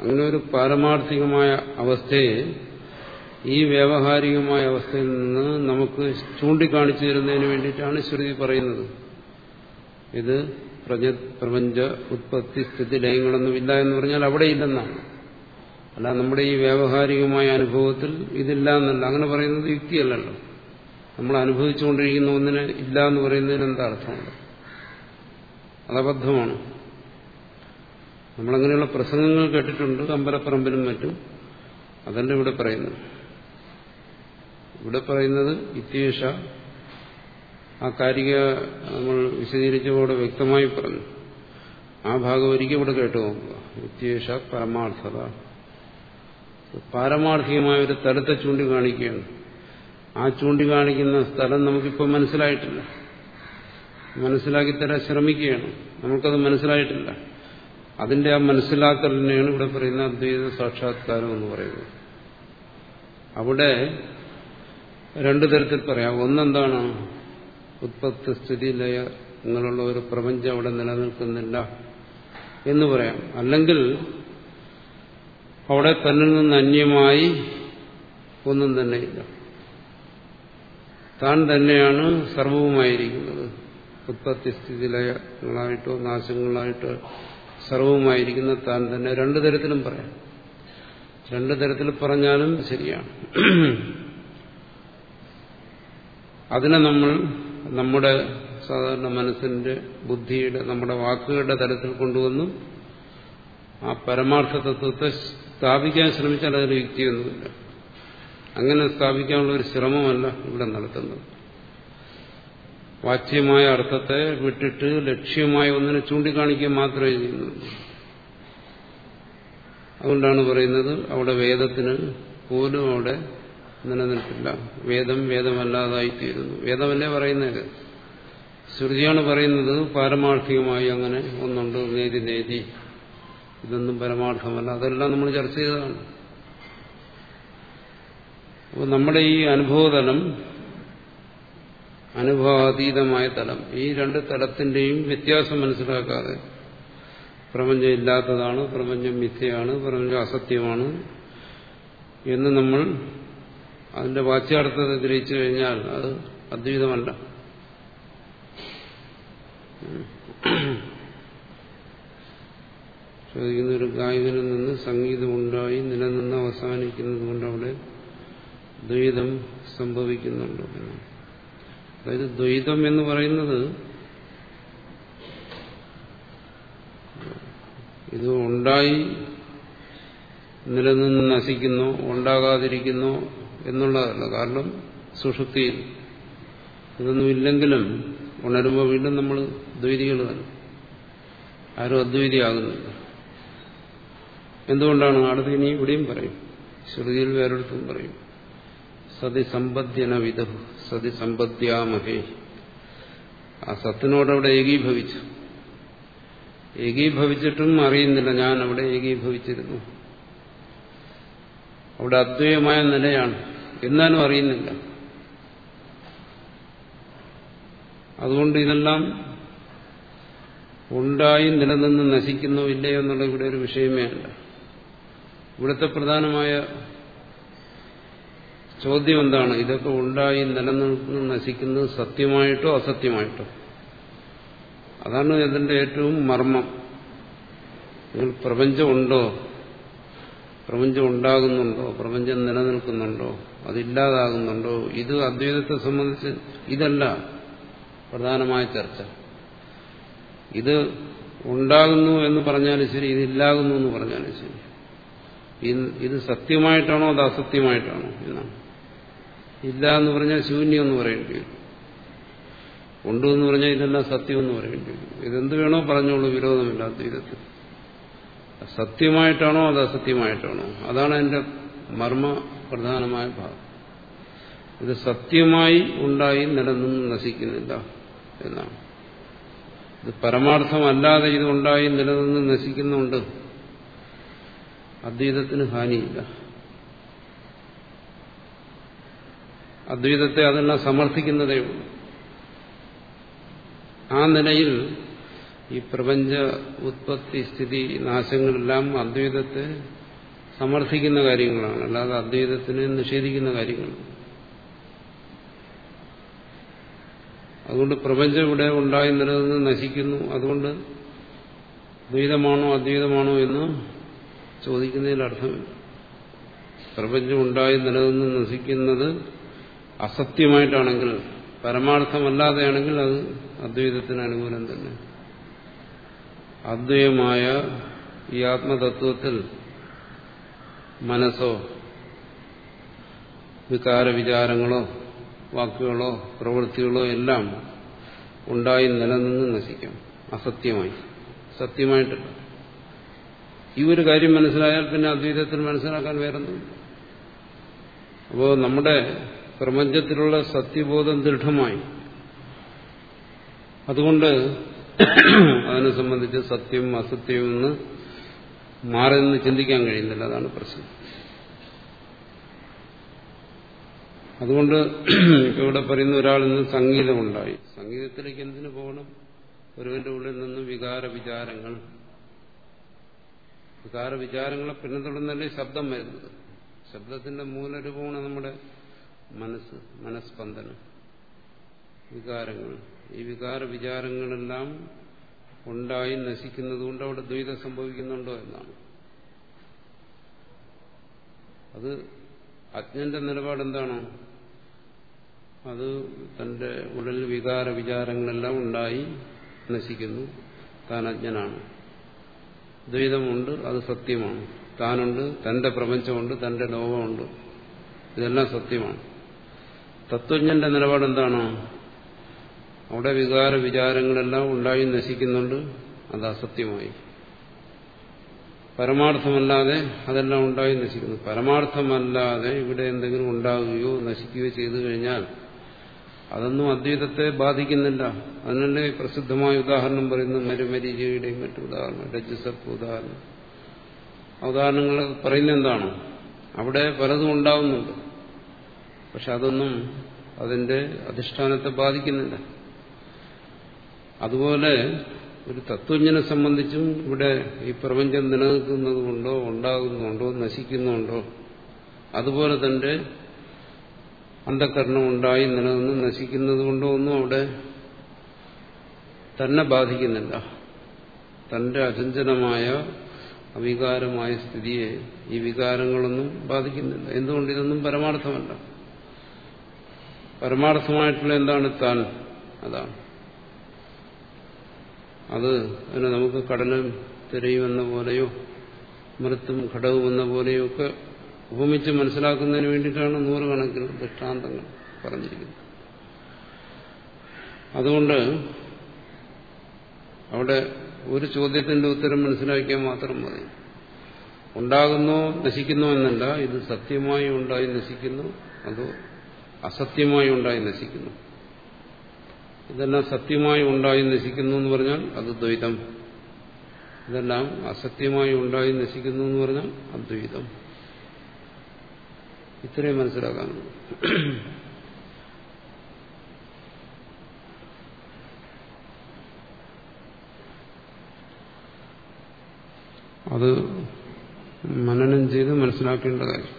അങ്ങനെ ഒരു പാരമാർത്ഥികമായ അവസ്ഥയെ ഈ വ്യാവഹാരികമായ അവസ്ഥയിൽ നിന്ന് നമുക്ക് ചൂണ്ടിക്കാണിച്ചു തരുന്നതിന് വേണ്ടിയിട്ടാണ് ശ്രുതി പറയുന്നത്. ഇത് പ്രപഞ്ച ഉത്പത്തി സ്ഥിതി ലയങ്ങളൊന്നുമില്ല എന്ന് പറഞ്ഞാൽ അവിടെ ഇല്ലെന്നാണ്. അല്ല നമ്മുടെ ഈ വ്യാവഹാരികമായ അനുഭവത്തിൽ ഇതില്ല എന്നല്ല. അങ്ങനെ പറയുന്നത് യുക്തിയല്ലല്ലോ. നമ്മൾ അനുഭവിച്ചുകൊണ്ടിരിക്കുന്ന ഒന്നിന് ഇല്ല എന്ന് പറയുന്നതിന് എന്താ അർത്ഥമുണ്ട് അതബദ്ധമാണ് നമ്മളങ്ങനെയുള്ള പ്രസംഗങ്ങൾ കേട്ടിട്ടുണ്ട് അമ്പലപ്പറമ്പിലും മറ്റും. അതല്ല ഇവിടെ പറയുന്നത്. ഇവിടെ പറയുന്നത് ഇത്യേഷ ആ കാരിക നമ്മൾ വിശദീകരിച്ചതോടെ വ്യക്തമായി പറഞ്ഞു. ആ ഭാഗം ഒരിക്കൽ ഇവിടെ കേട്ടു നോക്കുക. ഇത്യേഷ പരമാർത്ഥത. പാരമാർത്ഥികമായ ഒരു സ്ഥലത്തെ ചൂണ്ടിക്കാണിക്കുകയാണ്. ആ ചൂണ്ടിക്കാണിക്കുന്ന സ്ഥലം നമുക്കിപ്പോൾ മനസ്സിലായിട്ടില്ല. മനസ്സിലാക്കി തരാൻ ശ്രമിക്കുകയാണ്. നമുക്കത് മനസ്സിലായിട്ടില്ല. അതിന്റെ ആ മനസ്സിലാക്കലിനെയാണ് ഇവിടെ പറയുന്ന അദ്വൈത സാക്ഷാത്കാരം എന്ന് പറയുന്നത്. അവിടെ രണ്ടു തരത്തിൽ പറയാം. ഒന്നെന്താണ്? ഉത്പത്തി സ്ഥിതി ലയ ഇങ്ങനെയുള്ള ഒരു പ്രപഞ്ചം അവിടെ നിലനിൽക്കുന്നില്ല എന്ന് പറയാം. അല്ലെങ്കിൽ അവിടെ തന്നിൽ നിന്ന് അന്യമായി ഒന്നും തന്നെയില്ല താൻ തന്നെയാണ് സർവവുമായിരിക്കുന്നത്. ഉത്പത്തി സ്ഥിതി ലയങ്ങളായിട്ടോ നാശങ്ങളായിട്ടോ സർവവുമായിരിക്കുന്ന താൻ തന്നെ. രണ്ടു തരത്തിലും പറയാം. രണ്ടു തരത്തിൽ പറഞ്ഞാലും ശരിയാണ്. അതിനെ നമ്മൾ നമ്മുടെ സാധാരണ മനസ്സിന്റെ ബുദ്ധിയുടെ നമ്മുടെ വാക്കുകളുടെ തലത്തിൽ കൊണ്ടുവന്നും ആ പരമാർത്ഥ തത്വത്തെ സ്ഥാപിക്കാൻ ശ്രമിച്ചാൽ അതൊരു യുക്തിയൊന്നുമില്ല. അങ്ങനെ സ്ഥാപിക്കാനുള്ള ഒരു ശ്രമമല്ല ഇവിടെ നടത്തുന്നത്. വാച്യമായ അർത്ഥത്തെ വിട്ടിട്ട് ലക്ഷ്യമായ ഒന്നിനെ ചൂണ്ടിക്കാണിക്കുക മാത്രമേ ചെയ്യുന്നുള്ളൂ. അതുകൊണ്ടാണ് പറയുന്നത് അവിടെ വേദത്തിന് പോലും അവിടെ നിലനിൽപ്പില്ല. വേദം വേദമല്ലാതായിത്തീരുന്നു. വേദമല്ലേ പറയുന്നത്? ശ്രുതിയാണ് പറയുന്നത് പാരമാർത്ഥികമായി അങ്ങനെ ഒന്നുണ്ട് നേതി നേതി. ഇതൊന്നും പരമാർത്ഥമല്ല. അതെല്ലാം നമ്മൾ ചർച്ച ചെയ്തതാണ്. അപ്പോൾ നമ്മുടെ ഈ അനുഭവതലം അനുഭവാതീതമായ തലം ഈ രണ്ട് തലത്തിന്റെയും വ്യത്യാസം മനസ്സിലാക്കാതെ പ്രപഞ്ചം ഇല്ലാത്തതാണ് പ്രപഞ്ചം മിഥ്യയാണ് പ്രപഞ്ചം അസത്യമാണ് എന്ന് നമ്മൾ അതിന്റെ വാച്യാർത്ഥത്തെ ഗ്രഹിച്ചു കഴിഞ്ഞാൽ അത് അദ്വൈതമല്ല. ചോദിക്കുന്ന ഒരു ഗായകനിൽ നിന്ന് സംഗീതമുണ്ടായി നിലനിന്ന് അവസാനിക്കുന്നത് കൊണ്ട് അവിടെ ദ്വൈതം സംഭവിക്കുന്നുണ്ട്. അതായത് ദ്വൈതം എന്ന് പറയുന്നത് ഇത് ഉണ്ടായി നിലനിന്ന് നശിക്കുന്നു ഉണ്ടാകാതിരിക്കുന്നു എന്നുള്ളതല്ല. കാരണം സുഷുപ്തിയിൽ ഇതൊന്നും ഇല്ലെങ്കിലും ഉണരുമ്പോൾ വീണ്ടും നമ്മൾ ദ്വൈതികൾ തന്നെ. ആരും അദ്വൈതിയാകുന്നില്ല. എന്തുകൊണ്ടാണ് അടുത്ത് ഇനി ഇവിടെയും പറയും? ശ്രുതിയിൽ വേറൊരിടത്തും പറയും. സതി സമ്പദ്യന വിധു സതി സമ്പദ്യാമഹേ ആ സത്തിനോടവിടെ ഏകീഭവിച്ചു. ഏകീഭവിച്ചിട്ടും അറിയുന്നില്ല ഞാൻ അവിടെ ഏകീഭവിച്ചിരുന്നു. അവിടെ അദ്വൈതമായ നിലയാണ്. എന്നാലും അറിയുന്നില്ല. അതുകൊണ്ട് ഇതെല്ലാം ഉണ്ടായി നിലനിന്ന് നശിക്കുന്നോ ഇല്ലയോ എന്നുള്ള ഇവിടെ ഒരു വിഷയമേ അല്ല. ഇവിടുത്തെ പ്രധാനമായ ചോദ്യം എന്താണ്? ഇതൊക്കെ ഉണ്ടായി നിലനിൽക്കുന്നു നശിക്കുന്നത് സത്യമായിട്ടോ അസത്യമായിട്ടോ? അതാണ് ഇതിന്റെ ഏറ്റവും മർമ്മം. നിങ്ങൾ പ്രപഞ്ചമുണ്ടോ? പ്രപഞ്ചം ഉണ്ടാകുന്നുണ്ടോ പ്രപഞ്ചം നിലനിൽക്കുന്നുണ്ടോ? അതില്ലാതാകുന്നുണ്ടോ? ഇത് അദ്വൈതത്തെ സംബന്ധിച്ച് ഇതല്ല പ്രധാനമായ ചർച്ച. ഇത് ഉണ്ടാകുന്നു എന്ന് പറഞ്ഞാലും ശരി ഇതില്ലാകുന്നു എന്ന് പറഞ്ഞാലും ശരി. ഇത് സത്യമായിട്ടാണോ അത് അസത്യമായിട്ടാണോ? എന്നാണ് ഇല്ല എന്ന് പറഞ്ഞാൽ ശൂന്യം എന്ന് പറയേണ്ടി വരും. ഉണ്ടു എന്ന് പറഞ്ഞാൽ ഇതെല്ലാം സത്യം എന്ന് പറയേണ്ടി വരും. ഇതെന്ത് വേണോ പറഞ്ഞോളൂ വിരോധമില്ല അദ്വൈതത്തിൽ സത്യമായിട്ടാണോ അത് അസത്യമായിട്ടാണോ? അതാണ് എന്റെ മർമ്മ പ്രധാനമായ ഭാഗം. ഇത് സത്യമായി ഉണ്ടായി നിലനിന്ന് നശിക്കുന്നില്ല എന്നാണ്. ഇത് പരമാർത്ഥമല്ലാതെ ഇത് ഉണ്ടായി നിലനിന്ന് നശിക്കുന്നുണ്ട്. അദ്വൈതത്തിന് ഹാനിയില്ല. അദ്വൈതത്തെ അതെല്ലാം സമർത്ഥിക്കുന്നതേ ഉള്ളൂ. ആ നിലയിൽ ഈ പ്രപഞ്ച ഉത്പത്തി സ്ഥിതി നാശങ്ങളെല്ലാം അദ്വൈതത്തെ സമർത്ഥിക്കുന്ന കാര്യങ്ങളാണ്. അല്ലാതെ അദ്വൈതത്തിനെ നിഷേധിക്കുന്ന കാര്യങ്ങളാണ്. അതുകൊണ്ട് പ്രപഞ്ചം ഇവിടെ ഉണ്ടായി നിലനിന്ന് നശിക്കുന്നു. അതുകൊണ്ട് ദ്വൈതമാണോ അദ്വൈതമാണോ എന്ന് ചോദിക്കുന്നതിൽ അർത്ഥമില്ല പ്രപഞ്ചം ഉണ്ടായി നിലനിന്ന് നശിക്കുന്നത് അസത്യമായിട്ടാണെങ്കിൽ പരമാർത്ഥമല്ലാതെയാണെങ്കിൽ അത് അദ്വൈതത്തിന് അനുകൂലം തന്നെ. അദ്വൈതമായ ഈ ആത്മതത്വത്തിൽ മനസ്സോ വികാര വിചാരങ്ങളോ വാക്കുകളോ പ്രവൃത്തികളോ എല്ലാം ഉണ്ടായി നിലനിന്ന് നശിക്കും. അസത്യമായി. സത്യമായിട്ടില്ല. ഈ ഒരു കാര്യം മനസ്സിലായാൽ പിന്നെ അദ്വൈതത്തിന് മനസ്സിലാക്കാൻ വേറൊന്നും അപ്പോൾ നമ്മുടെ പ്രപഞ്ചത്തിലുള്ള സത്യബോധം ദൃഢമായി. അതുകൊണ്ട് അതിനെ സംബന്ധിച്ച് സത്യം അസത്യം എന്ന് മാറി നിന്ന് ചിന്തിക്കാൻ കഴിയുന്നില്ല. അതാണ് പ്രശ്നം. അതുകൊണ്ട് ഇവിടെ പറയുന്ന ഒരാളിൽ നിന്ന് സംഗീതമുണ്ടായി. സംഗീതത്തിലേക്ക് എന്തിനു പോകണം? ഒരുവന്റെ ഉള്ളിൽ നിന്ന് വികാര വിചാരങ്ങൾ വികാര വിചാരങ്ങളെ പിന്തുടർന്നല്ലേ ശബ്ദം വരുന്നത്? ശബ്ദത്തിന്റെ മൂലരൂപമാണ് നമ്മുടെ മനസ്സ് മനസ്സ്പന്ദനം വികാരങ്ങൾ. ഈ വികാര വിചാരങ്ങളെല്ലാം ഉണ്ടായി നശിക്കുന്നതുകൊണ്ട് അവിടെ ദ്വൈതം സംഭവിക്കുന്നുണ്ടോ എന്നാണ്. അത് അജ്ഞന്റെ നിലപാടെന്താണോ? അത് തന്റെ ഉള്ളിൽ വികാര വിചാരങ്ങളെല്ലാം ഉണ്ടായി നശിക്കുന്നു. താൻ അജ്ഞനാണ്. ദ്വൈതമുണ്ട് അത് സത്യമാണ്. താനുണ്ട് തന്റെ പ്രപഞ്ചമുണ്ട് തന്റെ ലോകമുണ്ട്. ഇതെല്ലാം സത്യമാണ്. തത്വജ്ഞന്റെ നിലപാട് എന്താണ്? അവിടെ വികാര വിചാരങ്ങളെല്ലാം ഉണ്ടായി നശിക്കുന്നുണ്ട് അത് അസത്യമായി. പരമാർത്ഥമല്ലാതെ അതെല്ലാം ഉണ്ടായി നശിക്കുന്നു. പരമാർത്ഥമല്ലാതെ ഇവിടെ എന്തെങ്കിലും ഉണ്ടാകുകയോ നശിക്കുകയോ ചെയ്തു കഴിഞ്ഞാൽ അതൊന്നും അദ്വൈതത്തെ ബാധിക്കുന്നില്ല. അതിനുള്ള പ്രസിദ്ധമായ ഉദാഹരണം പറയുന്നു മരുമരീചയുടെയും മറ്റു ഉദാഹരണം രജസപ്പ് ഉദാഹരണം. ഉദാഹരണങ്ങൾ പറയുന്ന എന്താണ്? അവിടെ പലതും ഉണ്ടാവുന്നുണ്ട്. പക്ഷെ അതൊന്നും അതിന്റെ അധിഷ്ഠാനത്തെ ബാധിക്കുന്നില്ല. അതുപോലെ ഒരു തത്വജ്ഞനെ സംബന്ധിച്ചും ഇവിടെ ഈ പ്രപഞ്ചം നിലനിൽക്കുന്നത് കൊണ്ടോ ഉണ്ടാകുന്നുണ്ടോ നശിക്കുന്നുണ്ടോ അതുപോലെ തന്റെ അന്ധകരണം ഉണ്ടായി നിലനിന്ന് നശിക്കുന്നത് കൊണ്ടോ ഒന്നും അവിടെ തന്നെ ബാധിക്കുന്നില്ല. തന്റെ അചഞ്ചലമായ അവികാരമായ സ്ഥിതിയെ ഈ വികാരങ്ങളൊന്നും ബാധിക്കുന്നില്ല. എന്തുകൊണ്ട് ഇതൊന്നും പരമാർത്ഥമല്ല? പരമാർത്ഥമായിട്ടുള്ള എന്താണ് താൻ? അതാണ്. അത് അതിനെ നമുക്ക് കടലും തിരയുമെന്ന പോലെയോ മൃത്തും ഘടവും എന്ന പോലെയോ ഒക്കെ ഉപമിച്ച് മനസ്സിലാക്കുന്നതിന് വേണ്ടിയിട്ടാണ് നൂറുകണക്കിന് ദൃഷ്ടാന്തങ്ങൾ പറഞ്ഞിരിക്കുന്നത്. അതുകൊണ്ട് അവിടെ ഒരു ചോദ്യത്തിന്റെ ഉത്തരം മനസ്സിലാക്കിയാൽ മാത്രം മതി. ഉണ്ടാകുന്നോ നശിക്കുന്നോ എന്നല്ല ഇത് സത്യമായി ഉണ്ടായി നശിക്കുന്നു അതോ അസത്യമായി ഉണ്ടായി നശിക്കുന്നു. ഇതെല്ലാം സത്യമായി ഉണ്ടായി നശിക്കുന്നു എന്ന് പറഞ്ഞാൽ അത് ദ്വൈതം. ഇതെല്ലാം അസത്യമായി ഉണ്ടായി നശിക്കുന്നു എന്ന് പറഞ്ഞാൽ അദ്വൈതം ഇത്രയും മനസ്സിലാക്കാൻ അത് മനനം ചെയ്ത് മനസ്സിലാക്കേണ്ട കാര്യം.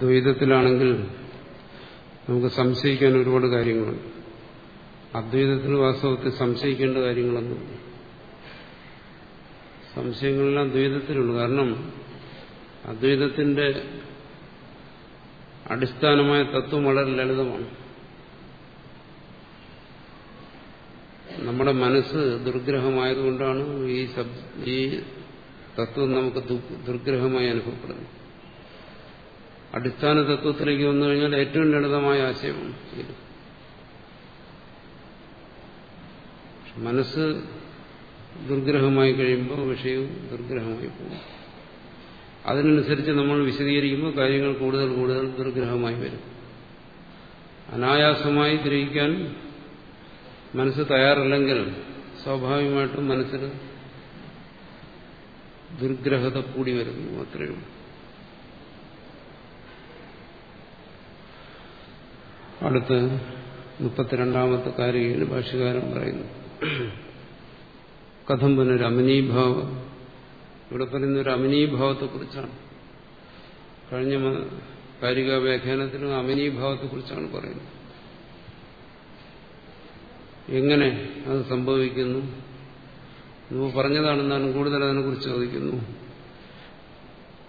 ദ്വൈതത്തിലാണെങ്കിൽ നമുക്ക് സംശയിക്കാൻ ഒരുപാട് കാര്യങ്ങളുണ്ട്. അദ്വൈതത്തിൽ വാസ്തവത്തിൽ സംശയിക്കേണ്ട കാര്യങ്ങളൊന്നും സംശയങ്ങളെല്ലാം ദ്വൈതത്തിലുള്ളൂ കാരണം അദ്വൈതത്തിന്റെ അടിസ്ഥാനമായ തത്വം വളരെ ലളിതമാണ്. നമ്മുടെ മനസ്സ് ദുർഗ്രഹമായതുകൊണ്ടാണ് ഈ ഈ തത്വം നമുക്ക് ദുർഗ്രഹമായി അനുഭവപ്പെടുന്നത്. അടിസ്ഥാന തത്വത്തിലേക്ക് വന്നു കഴിഞ്ഞാൽ ഏറ്റവും ലളിതമായ ആശയമാണ് മനസ്സ് ദുർഗ്രഹമായി കഴിയുമ്പോൾ വിഷയവും ദുർഗ്രഹമായി പോകും. അതിനനുസരിച്ച് നമ്മൾ വിശദീകരിക്കുമ്പോൾ കാര്യങ്ങൾ കൂടുതൽ കൂടുതൽ ദുർഗ്രഹമായി വരും. അനായാസമായി ഗ്രഹിക്കാൻ മനസ്സ് തയ്യാറല്ലെങ്കിൽ സ്വാഭാവികമായിട്ടും മനസ്സിൽ ദുർഗ്രഹത കൂടി വരുന്നു അത്രയേ ഉള്ളൂ. അടുത്ത് മുപ്പത്തിരണ്ടാമത്തെ കാര്യം ഭാഷ്യകാരൻ പറയുന്നു. കഥം പിന്നെ അമനീഭാവം. ഇവിടെ പറയുന്ന ഒരു അമനീഭാവത്തെക്കുറിച്ചാണ്. കഴിഞ്ഞ കാരിക വ്യാഖ്യാനത്തിലും അമനീഭാവത്തെക്കുറിച്ചാണ് പറയുന്നത്. എങ്ങനെ അത് സംഭവിക്കുന്നു? നമ്മൾ പറഞ്ഞതാണെന്നാണ് കൂടുതൽ അതിനെക്കുറിച്ച് ചോദിക്കുന്നു.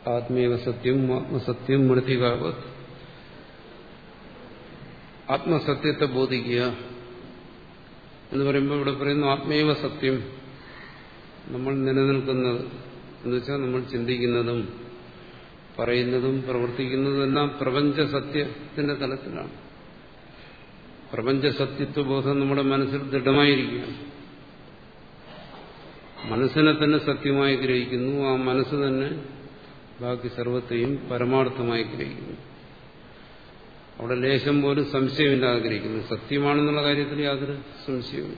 ആത്മീയ സത്യം ആത്മസത്യം മൃതികാവ് ആത്മസത്യത്തെ ബോധിക്കുക. എന്ന് പറയുമ്പോൾ ഇവിടെ പറയുന്നു ആത്മീയവ സത്യം നമ്മൾ നിലനിൽക്കുന്നത്. എന്ന് വെച്ചാൽ നമ്മൾ ചിന്തിക്കുന്നതും പറയുന്നതും പ്രവർത്തിക്കുന്നതും എല്ലാം പ്രപഞ്ച സത്യത്തിന്റെ തലത്തിലാണ്. പ്രപഞ്ച സത്യത്വബോധം നമ്മുടെ മനസ്സിൽ ദൃഢമായിരിക്കുകയാണ്. മനസ്സിനെ തന്നെ സത്യമായി ഗ്രഹിക്കുന്നു. ആ മനസ്സ് തന്നെ ബാക്കി സർവത്തെയും പരമാർത്ഥമായി ഗ്രഹിക്കുന്നു. അവിടെ ലേശം പോലും സംശയമില്ലാതെ ഗ്രഹിക്കുന്നു സത്യമാണെന്നുള്ള കാര്യത്തിൽ യാതൊരു സംശയവും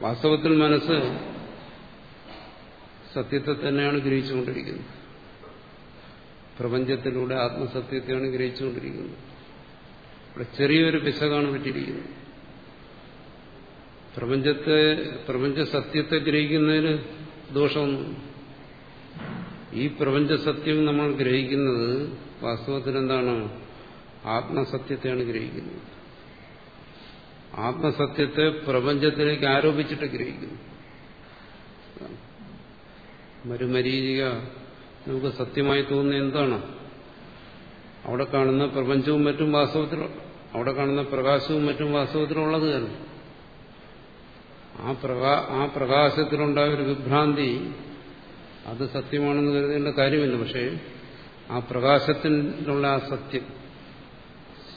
വാസ്തവത്തിൽ മനസ്സ് സത്യത്തെ തന്നെയാണ് ഗ്രഹിച്ചുകൊണ്ടിരിക്കുന്നത്. പ്രപഞ്ചത്തിലൂടെ ആത്മസത്യത്തെയാണ് ഗ്രഹിച്ചുകൊണ്ടിരിക്കുന്നത്. ഇവിടെ ചെറിയൊരു പിശകാണ് പറ്റിയിരിക്കുന്നത് പ്രപഞ്ചത്തെ പ്രപഞ്ച സത്യത്തെ ഗ്രഹിക്കുന്നതിന് ദോഷമൊന്നും ഈ പ്രപഞ്ച സത്യം നമ്മൾ ഗ്രഹിക്കുന്നത് വാസ്തവത്തിൽ എന്താണ് ആത്മസത്യത്തെയാണ് ഗ്രഹിക്കുന്നത്. ആത്മസത്യത്തെ പ്രപഞ്ചത്തിലേക്ക് ആരോപിച്ചിട്ട് ഗ്രഹിക്കുന്നു. മരുമരീചിക നമുക്ക് സത്യമായി തോന്നുന്ന എന്താണ്? അവിടെ കാണുന്ന പ്രപഞ്ചവും മറ്റും വാസ്തവത്തിൽ അവിടെ കാണുന്ന പ്രകാശവും മറ്റും വാസ്തവത്തിലുള്ളത് തന്നെ. ആ പ്രകാ ആ പ്രകാശത്തിലുണ്ടായ ഒരു വിഭ്രാന്തി അത് സത്യമാണെന്ന് കരുതേണ്ട കാര്യമില്ല. പക്ഷേ ആ പ്രകാശത്തിനുള്ള ആ സത്യം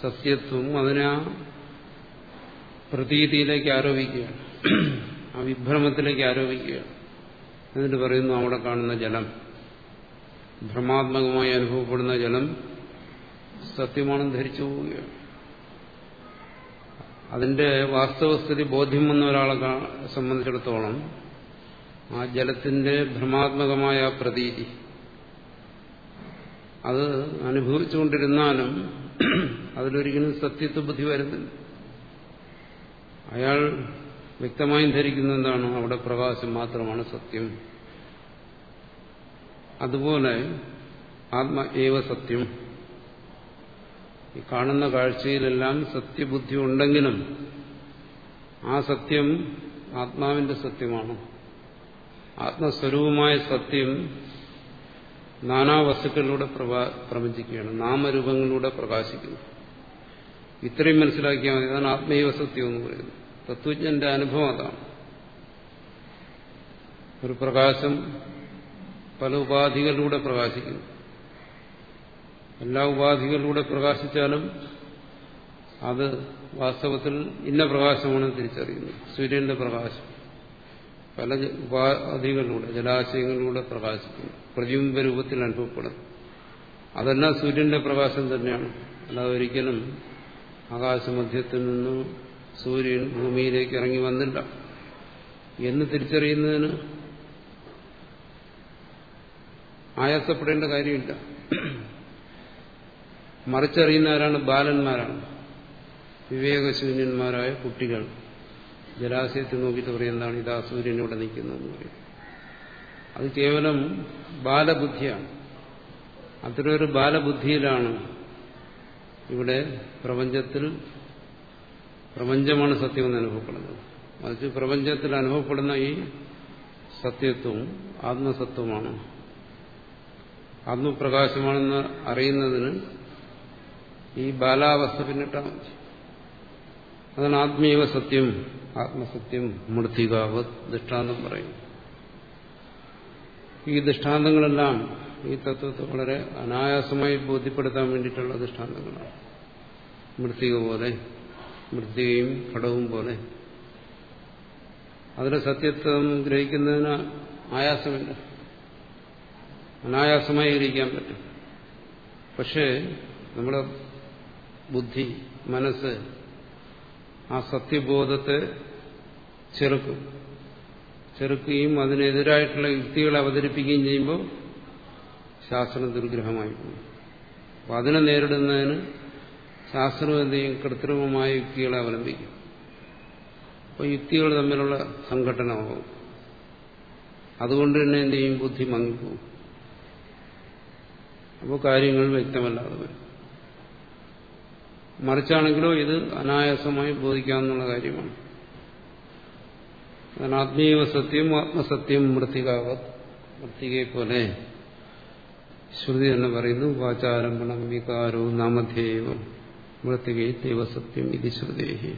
സത്യത്വം അതിനെ ആ പ്രതീതിയിലേക്ക് ആരോപിക്കുകയാണ്. ആ വിഭ്രമത്തിലേക്ക് ആരോപിക്കുകയാണ്. എന്നിട്ട് പറയുന്നു അവിടെ കാണുന്ന ജലം ഭ്രമാത്മകമായി അനുഭവപ്പെടുന്ന ജലം സത്യമാണെന്ന് ധരിച്ചു പോവുകയാണ്. അതിന്റെ വാസ്തവസ്ഥിതി ബോധ്യം വന്ന ഒരാളെ സംബന്ധിച്ചിടത്തോളം ആ ജലത്തിന്റെ ഭ്രമാത്മകമായ പ്രതീതി. അത് അനുഭവിച്ചുകൊണ്ടിരുന്നാലും അതിലൊരിക്കലും സത്യത്വ ബുദ്ധി വരുന്നില്ല. അയാൾ വ്യക്തമായും ധരിക്കുന്ന എന്താണ്? അവിടെ പ്രകാശം മാത്രമാണ് സത്യം. അതുപോലെ ആത്മ ഏവ സത്യം. ഈ കാണുന്ന കാഴ്ചയിലെല്ലാം സത്യബുദ്ധി ഉണ്ടെങ്കിലും ആ സത്യം ആത്മാവിന്റെ സത്യമാണ്. ആത്മസ്വരൂപമായ സത്യം നാനാ വസ്തുക്കളിലൂടെ പ്രപഞ്ചിക്കുകയാണ് നാമരൂപങ്ങളിലൂടെ പ്രകാശിക്കുന്നു. ഇത്രയും മനസ്സിലാക്കിയാൽ മതി. അതാണ് ആത്മീയ സത്യം എന്ന് പറയുന്നത്. തത്വജ്ഞന്റെ അനുഭവം അതാണ്. ഒരു പ്രകാശം പല ഉപാധികളിലൂടെ പ്രകാശിക്കുന്നു. എല്ലാ ഉപാധികളിലൂടെ പ്രകാശിച്ചാലും അത് വാസ്തവത്തിൽ ഇന്ന പ്രകാശമാണ് തിരിച്ചറിയുന്നത് സൂര്യന്റെ പ്രകാശം. പല ഉപാധികളിലൂടെ ജലാശയങ്ങളിലൂടെ പ്രകാശിക്കുന്നു. പ്രതിബിംബ രൂപത്തിൽ അനുഭവപ്പെടുന്നു. അതെല്ലാം സൂര്യന്റെ പ്രകാശം തന്നെയാണ്. അല്ലാതെ ഒരിക്കലും ആകാശമധ്യത്തിൽ നിന്നും സൂര്യൻ ഭൂമിയിലേക്ക് ഇറങ്ങി വന്നില്ല. എന്ന് തിരിച്ചറിയുന്നതിന് ആയാസപ്പെടേണ്ട കാര്യമില്ല. മറിച്ചറിയുന്നവരാണ് ബാലന്മാരാണ്. വിവേകശൂന്യന്മാരായ കുട്ടികൾ. ജലാശയത്തിൽ നോക്കിയിട്ട് പറയും എന്താണ് ഇതാ സൂര്യൻ ഇവിടെ നിൽക്കുന്നതെന്ന് പറയും. അത് കേവലം ബാലബുദ്ധിയാണ്. അത്തരമൊരു ബാലബുദ്ധിയിലാണ് ഇവിടെ പ്രപഞ്ചത്തിൽ പ്രപഞ്ചമാണ് സത്യമെന്ന് അനുഭവപ്പെടുന്നത്. മറിച്ച് പ്രപഞ്ചത്തിൽ അനുഭവപ്പെടുന്ന ഈ സത്യത്വവും ആത്മസത്വമാണ്. ആത്മപ്രകാശമാണെന്ന് അറിയുന്നതിന് ഈ ബാലാവസ്ഥ പിന്നിട്ടാൽ മതി. അതാണ് ആത്മീയവ സത്യം ആത്മസത്യം മൃത്തികാവ് ദൃഷ്ടാന്തം പറയും. ഈ ദൃഷ്ടാന്തങ്ങളെല്ലാം ഈ തത്വത്തെ വളരെ അനായാസമായി ബോധ്യപ്പെടുത്താൻ വേണ്ടിയിട്ടുള്ള ദൃഷ്ടാന്തങ്ങളാണ്. മൃത്തിക പോലെ മൃത്തികയും ഘടവും പോലെ. അതിലെ സത്യത്വം ഗ്രഹിക്കുന്നതിന് ആയാസമില്ല. അനായാസമായി ഗ്രഹിക്കാൻ പറ്റും. പക്ഷേ നമ്മുടെ ബുദ്ധി മനസ്സ് ആ സത്യബോധത്തെ ചെറുക്കും. ചെറുക്കുകയും അതിനെതിരായിട്ടുള്ള യുക്തികളെ അവതരിപ്പിക്കുകയും ചെയ്യുമ്പോൾ ശാസ്ത്രം ദുർഗ്രഹമായി പോകും. അപ്പം അതിനെ നേരിടുന്നതിന് ശാസ്ത്രം എന്ത് കൃത്രിമമായ യുക്തികളെ അവലംബിക്കും. അപ്പോൾ യുക്തികൾ തമ്മിലുള്ള സംഘടനമാകും അതുകൊണ്ട് തന്നെ എന്ത് ബുദ്ധി മങ്ങിപ്പോകും. അപ്പോൾ കാര്യങ്ങൾ വ്യക്തമല്ലാതെ വരും. മറിച്ചാണെങ്കിലോ ഇത് അനായാസമായി ബോധിക്കാവുന്ന കാര്യമാണ്. ആത്മീയവ സത്യം ആത്മസത്യം മൃത്തികാവത് മൃത്തികയെ പോലെ ശ്രുതി തന്നെ പറയുന്നു വാചാരംഭണം വികാരോ നാമധേയവും മൃത്തികൈ ദൈവസത്യം ഇത് ശ്രുതേഹി.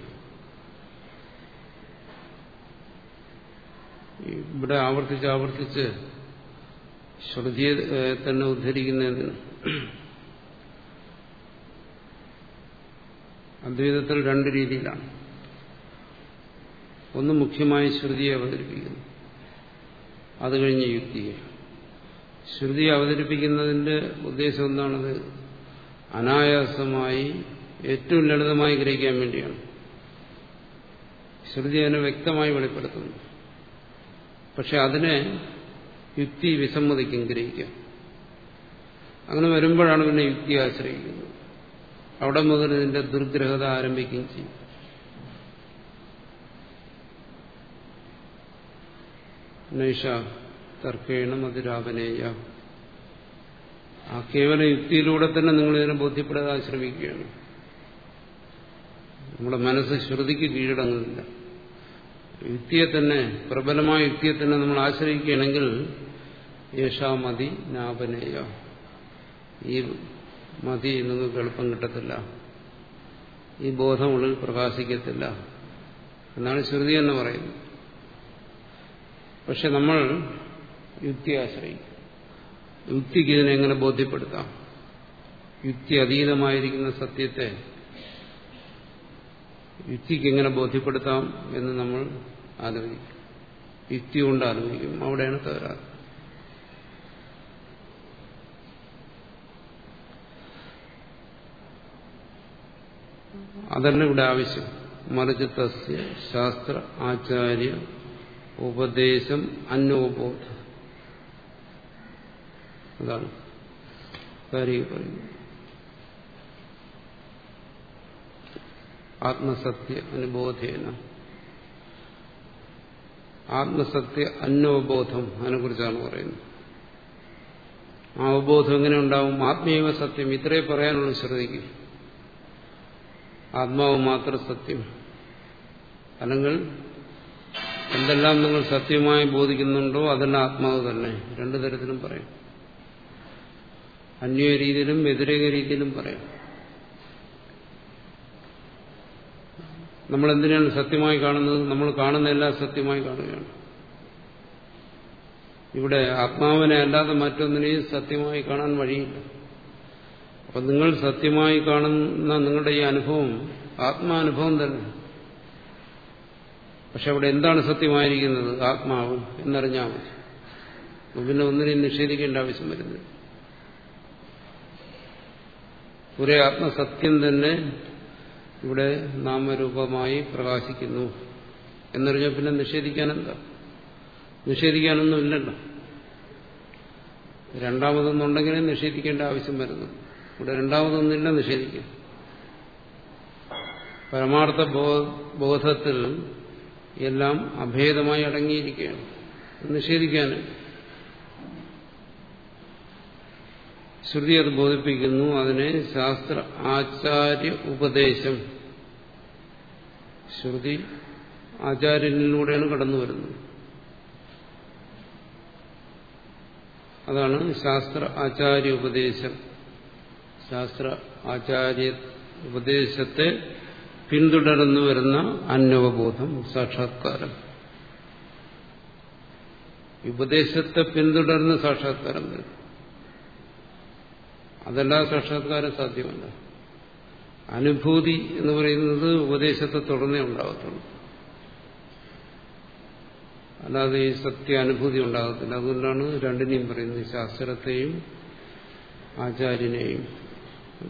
ഇവിടെ ആവർത്തിച്ച് ആവർത്തിച്ച് ശ്രുതിയെ തന്നെ ഉദ്ധരിക്കുന്നതിന് അദ്വൈതത്തിൽ രണ്ട് രീതിയിലാണ്. ഒന്ന് മുഖ്യമായി ശ്രുതിയെ അവതരിപ്പിക്കുന്നു. അത് കഴിഞ്ഞ് യുക്തിയെ ശ്രുതി അവതരിപ്പിക്കുന്നതിന്റെ ഉദ്ദേശം എന്താണത്? അനായാസമായി ഏറ്റവും ലളിതമായി ഗ്രഹിക്കാൻ വേണ്ടിയാണ്. ശ്രുതി അതിനെ വ്യക്തമായി വെളിപ്പെടുത്തുന്നു. പക്ഷെ അതിനെ യുക്തി വിസമ്മതിക്കും ഗ്രഹിക്കാം അങ്ങനെ വരുമ്പോഴാണ് പിന്നെ യുക്തി ആശ്രയിക്കുന്നത്. അവിടെ മുതൽ ഇതിന്റെ ദുർഗ്രഹത ആരംഭിക്കുകയും ചെയ്യും. നൈഷ തർക്കേണ മതിരാപനേയ ആ കേവല യുക്തിയിലൂടെ തന്നെ നിങ്ങൾ ഇതിനെ ബോധ്യപ്പെടാൻ ശ്രമിക്കുകയാണ് നമ്മുടെ മനസ്സ് ശ്രുതിക്ക് കീഴടങ്ങുന്നില്ല. യുക്തിയെ തന്നെ പ്രബലമായ യുക്തിയെ തന്നെ നമ്മൾ ആശ്രയിക്കുകയാണെങ്കിൽ യേശാമതി നാപനേയ. ഈ മതി നിങ്ങൾക്ക് എളുപ്പം കിട്ടത്തില്ല. ഈ ബോധം ഉള്ളിൽ പ്രകാശിക്കത്തില്ല. എന്നാണ് ശ്രുതി എന്ന് പറയുന്നത്. പക്ഷെ നമ്മൾ യുക്തി ആശ്രയിക്കും. യുക്തിക്ക് ഇതിനെ എങ്ങനെ ബോധ്യപ്പെടുത്താം? യുക്തി അതീതമായിരിക്കുന്ന സത്യത്തെ യുക്തിക്ക് എങ്ങനെ ബോധ്യപ്പെടുത്താം എന്ന് നമ്മൾ ആലോചിക്കും. യുക്തി കൊണ്ട് ആലോചിക്കും. അവിടെയാണ് തകരാറ്. അതല്ല ഇവിടെ ആവശ്യം. മറിച്ച് തസ്യ ശാസ്ത്ര ആചാര്യ ഉപദേശം അന്നോബോധ. അതാണ് കാര്യം പറയുന്നത്. ആത്മസത്യ അനുബോധേന. ആത്മസത്യ അന്വബോധം അതിനെക്കുറിച്ചാണ് പറയുന്നത്. ആ അവബോധം എങ്ങനെ ആത്മീയ സത്യം ഇത്രേ പറയാനുള്ള ശ്രദ്ധിക്കും ആത്മാവ് മാത്രം സത്യം. അല്ലെങ്കിൽ എന്തെല്ലാം നിങ്ങൾ സത്യമായി ബോധിക്കുന്നുണ്ടോ അതെല്ലാം ആത്മാവ് തന്നെ. രണ്ടു തരത്തിലും പറയും. അന്വയ രീതിയിലും വ്യതിരേക രീതിയിലും പറയാം. നമ്മൾ എന്തിനാണ് സത്യമായി കാണുന്നത്? നമ്മൾ കാണുന്ന കാണുന്നതെല്ലാം സത്യമായി കാണുകയാണ്. ഇവിടെ ആത്മാവിനെ അല്ലാതെ മറ്റൊന്നിനെയും സത്യമായി കാണാൻ വഴിയില്ല. അപ്പം നിങ്ങൾ സത്യമായി കാണുന്ന നിങ്ങളുടെ ഈ അനുഭവം ആത്മാനുഭവം തന്നെ. പക്ഷെ അവിടെ എന്താണ് സത്യമായിരിക്കുന്നത്? ആത്മാവ് എന്നറിഞ്ഞാൽ മതി. പിന്നെ ഒന്നിനെയും നിഷേധിക്കേണ്ട ആവശ്യം വരുന്നില്ല. ഒരേ ആത്മസത്യം തന്നെ ഇവിടെ നാമരൂപമായി പ്രകാശിക്കുന്നു. എന്നറിഞ്ഞാൽ പിന്നെ നിഷേധിക്കാനെന്താ നിഷേധിക്കാനൊന്നും ഇല്ലല്ലോ. രണ്ടാമതൊന്നുണ്ടെങ്കിലേ നിഷേധിക്കേണ്ട ആവശ്യം വരുന്നു ഇവിടെ രണ്ടാമതൊന്നില്ല നിഷേധിക്കും. പരമാർത്ഥ ബോധത്തിൽ എല്ലാം അഭേദമായി അടങ്ങിയിരിക്കുകയാണ്. നിഷേധിക്കാൻ ശ്രുതി അത് ബോധിപ്പിക്കുന്നു. അതിനെ ശാസ്ത്ര ആചാര്യ ഉപദേശം. ശ്രുതി ആചാര്യനിലൂടെയാണ് കടന്നു വരുന്നത്. അതാണ് ശാസ്ത്ര ആചാര്യ ഉപദേശം. ശാസ്ത്ര ആചാര്യ ഉപദേശത്തെ പിന്തുടർന്നു വരുന്ന അന്വബോധം സാക്ഷാത്കാരം. ഉപദേശത്തെ പിന്തുടർന്ന് സാക്ഷാത്കാരം വരും. അതെല്ലാം സാക്ഷാത്കാരം സാധ്യമല്ല. അനുഭൂതി എന്ന് പറയുന്നത് ഉപദേശത്തെ തുടർന്നേ ഉണ്ടാകത്തുള്ളൂ. അല്ലാതെ ഈ സത്യ അനുഭൂതി ഉണ്ടാകത്തില്ല. അതുകൊണ്ടാണ് രണ്ടിനെയും പറയുന്നത് ശാസ്ത്രത്തെയും ആചാര്യനെയും.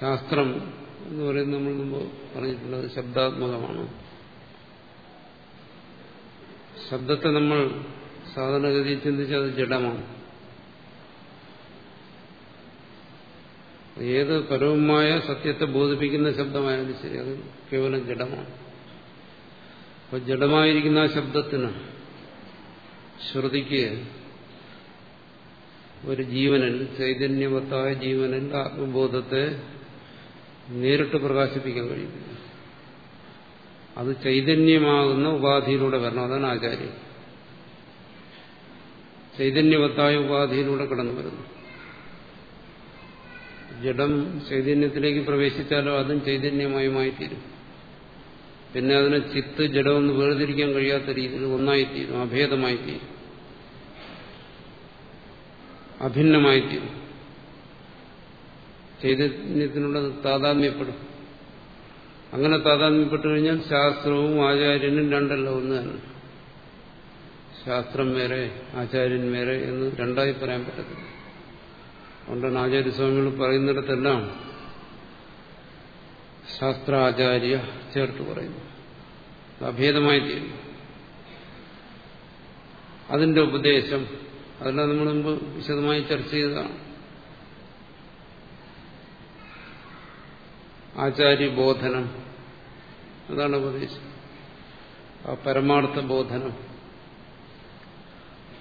ശാസ്ത്രം എന്ന് പറയുന്നത് നമ്മൾ മുമ്പ് പറഞ്ഞിട്ടുള്ളത് ശബ്ദാത്മകമാണ്. ശബ്ദത്തെ നമ്മൾ സാധാരണഗതിയിൽ ചിന്തിച്ചാൽ അത് ജഡമാണ്. ഏത് പരവുമായ സത്യത്തെ ബോധിപ്പിക്കുന്ന ശബ്ദമായാലും ശരി അത് കേവലം ജഡമാണ്. അപ്പൊ ജഡമായിരിക്കുന്ന ആ ശബ്ദത്തിന് ശ്രുതിക്ക് ഒരു ജീവനിൽ ചൈതന്യവത്തായ ജീവനിൽ ആത്മബോധത്തെ നേരിട്ട് പ്രകാശിപ്പിക്കാൻ കഴിയും അത് ചൈതന്യമാകുന്ന ഉപാധിയിലൂടെ വരണം അതാണ് ആചാര്യം. ചൈതന്യവത്തായ ഉപാധിയിലൂടെ കടന്നു വരുന്നു. ജഡം ചൈതന്യത്തിലേക്ക് പ്രവേശിച്ചാലോ അതും ചൈതന്യമായി മായിത്തീരും പിന്നെ അതിനെ ചിത്ത് ജഡമെന്ന് വേർതിരിക്കാൻ കഴിയാത്ത രീതിയിൽ ഒന്നായിത്തീരും അഭേദമായിത്തീരും. അഭിന്നമായിത്തീരും ചൈതന്യത്തിനുള്ളത് താതാത്മ്യപ്പെടും. അങ്ങനെ താതാത്മ്യപ്പെട്ടു കഴിഞ്ഞാൽ ശാസ്ത്രവും ആചാര്യനും രണ്ടല്ല ഒന്ന് തന്നെ ശാസ്ത്രം വേറെ ആചാര്യൻ വേറെ എന്ന് രണ്ടായി പറയാൻ പറ്റത്തില്ല. അതുകൊണ്ടാണ് ആചാര്യസ്വാമികൾ പറയുന്നിടത്തെല്ലാം ശാസ്ത്രാചാര്യ ചേർത്ത് പറയുന്നു. അഭേദമായി തീരുന്നു അതിന്റെ ഉപദേശം അതെല്ലാം നമ്മൾ മുമ്പ് വിശദമായി ചർച്ച ചെയ്തതാണ്. ആചാര്യബോധനം. അതാണ് ഉപദേശം. ആ പരമാർത്ഥ ബോധനം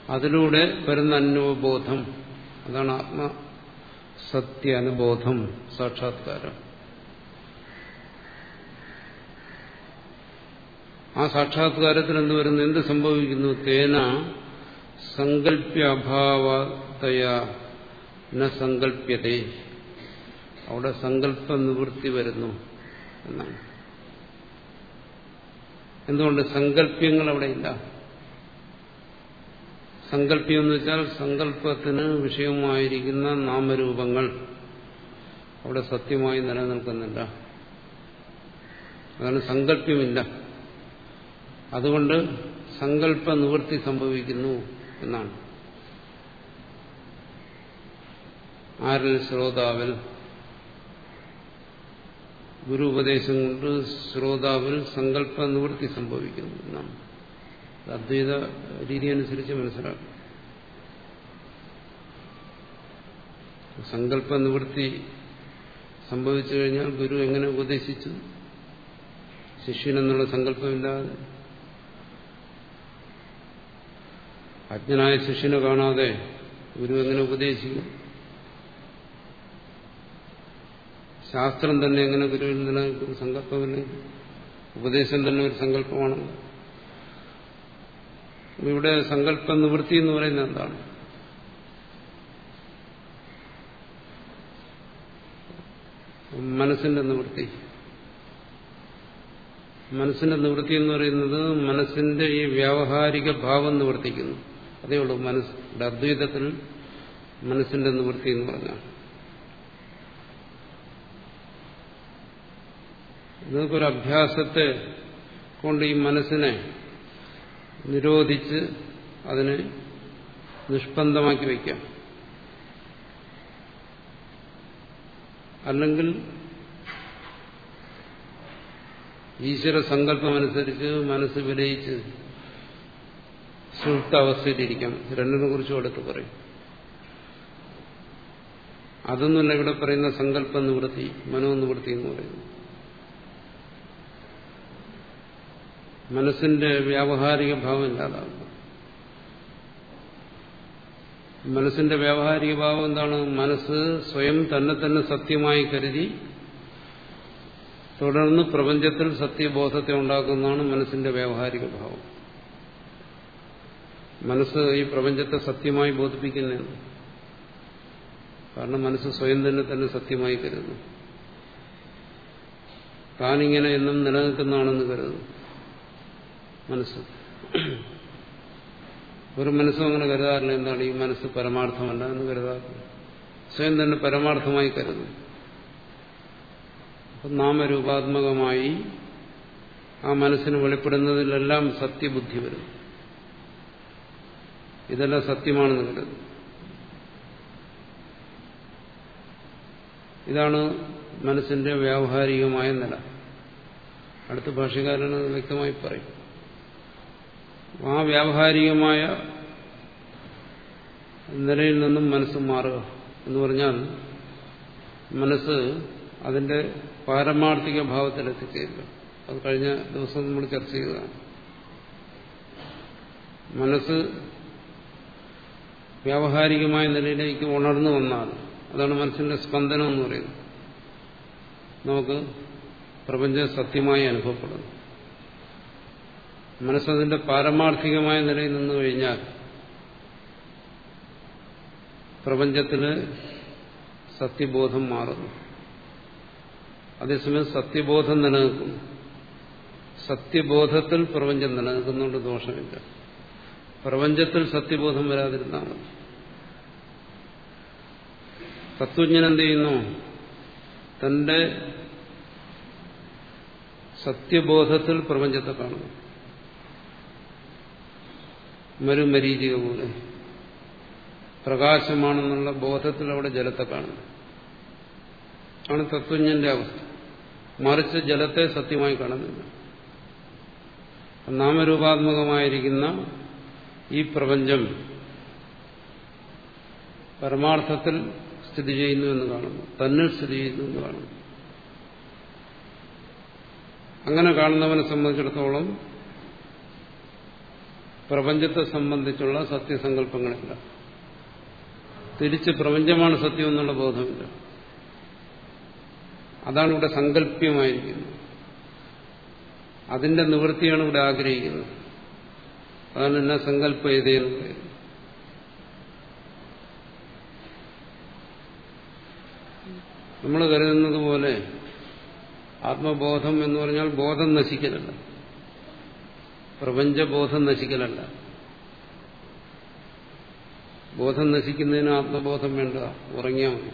അതിലൂടെ വരുന്ന അനുബോധം അതാണ് ആത്മസത്യ അനുബോധം സാക്ഷാത്കാരം. ആ സാക്ഷാത്കാരത്തിൽ എന്ത് വരുന്നു എന്ത് സംഭവിക്കുന്നു? തേന സങ്കല്പ്യഭാവതയ ന അവിടെ സങ്കല്പ നിവൃത്തി വരുന്നു എന്നാണ്. എന്തുകൊണ്ട് സങ്കല്പ്യങ്ങൾ അവിടെ ഇല്ല സങ്കല്പ്യം എന്ന് വെച്ചാൽ സങ്കല്പത്തിന് വിഷയമായിരിക്കുന്ന നാമരൂപങ്ങൾ അവിടെ സത്യമായി നിലനിൽക്കുന്നില്ല. അതാണ് സങ്കല്പ്യമില്ല. അതുകൊണ്ട് സങ്കല്പ നിവൃത്തി സംഭവിക്കുന്നു. എന്നാണ്. ആരിൽ ശ്രോതാവിൽ ഗുരു ഉപദേശം കൊണ്ട് ശ്രോതാവിൽ സങ്കല്പ നിവൃത്തി സംഭവിക്കുന്നു എന്നാണ്. അദ്വൈത രീതി അനുസരിച്ച് മനസ്സിലാക്കും. സങ്കല്പ നിവൃത്തി സംഭവിച്ചു കഴിഞ്ഞാൽ ഗുരു എങ്ങനെ ഉപദേശിച്ചു? ശിഷ്യനെന്നുള്ള സങ്കല്പമില്ലാതെ അജ്ഞനായ ശിഷ്യനെ കാണാതെ ഗുരു എങ്ങനെ ഉപദേശിക്കും? ശാസ്ത്രം തന്നെ എങ്ങനെ ഗുരുവിൽ നിലനിൽക്കും സങ്കല്പമില്ല? ഉപദേശം തന്നെ ഒരു സങ്കല്പമാണ്. ഇവിടെ സങ്കല്പ നിവൃത്തി എന്ന് പറയുന്നത് എന്താണ്? മനസ്സിന്റെ നിവൃത്തി. മനസ്സിന്റെ നിവൃത്തി എന്ന് പറയുന്നത് മനസ്സിന്റെ ഈ വ്യാവഹാരിക ഭാവം നിവർത്തിക്കുന്നു. അതേ ഉള്ളൂ മനസ്സ്. അദ്വൈതത്തിൽ മനസ്സിന്റെ നിവൃത്തി എന്ന് പറഞ്ഞാൽ നിങ്ങൾക്കൊരു അഭ്യാസത്തെ കൊണ്ട് ഈ മനസ്സിനെ നിരോധിച്ച് അതിനെ നിഷ്പന്ദമാക്കി വയ്ക്കാം. അല്ലെങ്കിൽ ഈശ്വര സങ്കല്പമനുസരിച്ച് മനസ്സ് വിലയിച്ച് സുഹൃത്ത അവസ്ഥയിലിരിക്കാം രണ്ടിനെ കുറിച്ചും അടുത്ത് പറയും. അതൊന്നുമല്ല ഇവിടെ പറയുന്ന സങ്കല്പ നിവൃത്തി മനോനിവൃത്തി എന്ന് പറയുന്നു. മനസ്സിന്റെ വ്യാവഹാരിക ഭാവം ഇല്ലാതാകും മനസ്സിന്റെ വ്യാവഹാരിക ഭാവം എന്താണ്? മനസ്സ് സ്വയം തന്നെ തന്നെ സത്യമായി കരുതി തുടർന്ന് പ്രപഞ്ചത്തിൽ സത്യബോധത്തെ ഉണ്ടാക്കുന്നതാണ് മനസ്സിന്റെ വ്യാവഹാരിക ഭാവം. മനസ്സ് ഈ പ്രപഞ്ചത്തെ സത്യമായി ബോധിപ്പിക്കുന്നതാണ്. കാരണം മനസ്സ് സ്വയം തന്നെ തന്നെ സത്യമായി കരുതുന്നു. താനിങ്ങനെ എന്നും നിലനിൽക്കുന്നതാണെന്ന് കരുതുന്നു മനസ്സ്. ഒരു മനസ്സും അങ്ങനെ കരുതാറില്ല. എന്താണ് ഈ മനസ്സ് പരമാർത്ഥമല്ല എന്ന് കരുതാറില്ല. സ്വയം തന്നെ പരമാർത്ഥമായി കരുതുന്നു. അപ്പം നാമരൂപാത്മകമായി ആ മനസ്സിന് വെളിപ്പെടുന്നതിലെല്ലാം സത്യബുദ്ധി വരും ഇതെല്ലാം സത്യമാണെന്ന് കരുതുന്നു ഇതാണ് മനസ്സിന്റെ വ്യാവഹാരികമായ നില. അടുത്ത ഭാഷകാരൻ വ്യക്തമായി പറയും. ആ വ്യാവഹാരികമായ നിലയിൽ നിന്നും മനസ്സ് മാറുക എന്ന് പറഞ്ഞാൽ മനസ്സ് അതിന്റെ പാരമാർത്ഥിക ഭാവത്തിലെത്തിച്ചേരുക അത് കഴിഞ്ഞ ദിവസം നമ്മൾ ചർച്ച ചെയ്തതാണ്. മനസ്സ് വ്യാവഹാരികമായ നിലയിലേക്ക് ഉണർന്നു വന്നാൽ അതാണ് മനസ്സിന്റെ സ്പന്ദനം എന്ന് പറയുന്നത്. നമുക്ക് പ്രപഞ്ചം സത്യമായി അനുഭവപ്പെടുന്നു. മനസ്സതിന്റെ പാരമാർത്ഥികമായ നിലയിൽ നിന്ന് കഴിഞ്ഞാൽ പ്രപഞ്ചത്തിന് സത്യബോധം മാറുന്നു. അതേസമയം സത്യബോധം നിലനിൽക്കുന്നു. സത്യബോധത്തിൽ പ്രപഞ്ചം നിലനിൽക്കുന്നുണ്ട് ദോഷമില്ല. പ്രപഞ്ചത്തിൽ സത്യബോധം വരാതിരുന്നാൽ മതി. തത്വജ്ഞൻ എന്ത് ചെയ്യുന്നു തന്റെ സത്യബോധത്തിൽ പ്രപഞ്ചത്തെ കാണുന്നു. മരുമരീചിക പോലെ. പ്രകാശമാണെന്നുള്ള ബോധത്തിൽ അവിടെ ജലത്തെ കാണുന്നു. ആണ് തത്വജ്ഞന്റെ അവസ്ഥ. മറിച്ച് ജലത്തെ സത്യമായി കാണുന്നില്ല. നാമരൂപാത്മകമായിരിക്കുന്ന ഈ പ്രപഞ്ചം പരമാർത്ഥത്തിൽ സ്ഥിതി ചെയ്യുന്നു എന്ന് കാണുന്നു. തന്നിൽ സ്ഥിതി ചെയ്യുന്നു എന്ന് കാണുന്നു. അങ്ങനെ കാണുന്നവനെ സംബന്ധിച്ചിടത്തോളം പ്രപഞ്ചത്തെ സംബന്ധിച്ചുള്ള സത്യസങ്കല്പങ്ങളില്ല. തിരിച്ച് പ്രപഞ്ചമാണ് സത്യം എന്നുള്ള ബോധമില്ല. അതാണ് ഇവിടെ സങ്കല്പ്യമായിരിക്കുന്നത്. അതിന്റെ നിവൃത്തിയാണ് ഇവിടെ ആഗ്രഹിക്കുന്നത്. അതാണ് എന്നെ സങ്കല്പയതയെന്ന് പറയുന്നത്? നമ്മൾ കരുതുന്നത് പോലെ ആത്മബോധം എന്ന് പറഞ്ഞാൽ ബോധം നശിക്കലല്ല. പ്രപഞ്ചബോധം നശിക്കലല്ല. ബോധം നശിക്കുന്നതിന് ആത്മബോധം വേണ്ട. ഉറങ്ങിയാൽ മതി.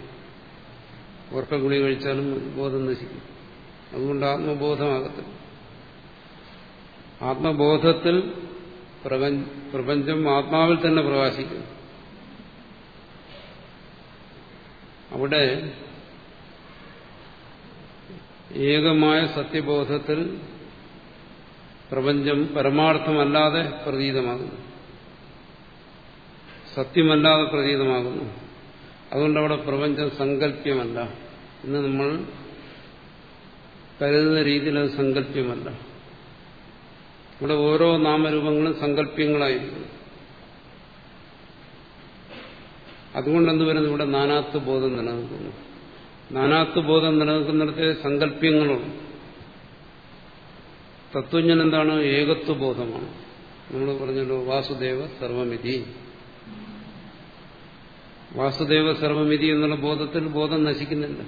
ഉറക്ക ഗുളി കഴിച്ചാലും ബോധം നശിക്കും. അതുകൊണ്ട് ആത്മബോധമാകത്തില്ല ആത്മബോധത്തിൽ പ്രപഞ്ചം ആത്മാവിൽ തന്നെ പ്രകാശിക്കും അവിടെ ഏകമായ സത്യബോധത്തിൽ പ്രപഞ്ചം പരമാർത്ഥമല്ലാതെ പ്രതീതമാകുന്നു. സത്യമല്ലാതെ പ്രതീതമാകുന്നു. അതുകൊണ്ട് അവിടെ പ്രപഞ്ചം സങ്കല്പ്യമല്ല ഇന്ന് നമ്മൾ കരുതുന്ന രീതിയിൽ അത് സങ്കല്പ്യമല്ല. ഇവിടെ ഓരോ നാമരൂപങ്ങളും സങ്കല്പ്യങ്ങളായിരുന്നു അതുകൊണ്ട് എന്ത് വരുന്നു? ഇവിടെ നാനാത്വ ബോധം നിലനിൽക്കുന്നു. നാനാത്വ ബോധം നിലനിൽക്കുന്നിടത്തെ സങ്കല്പ്യങ്ങളുണ്ട് തത്വജ്ഞൻ എന്താണ് ഏകത്വ ബോധമാണ് നമ്മൾ പറഞ്ഞല്ലോ വാസുദേവ സർവമിതി. വാസുദേവ സർവമിതി എന്നുള്ള ബോധത്തിൽ ബോധം നശിക്കുന്നില്ല.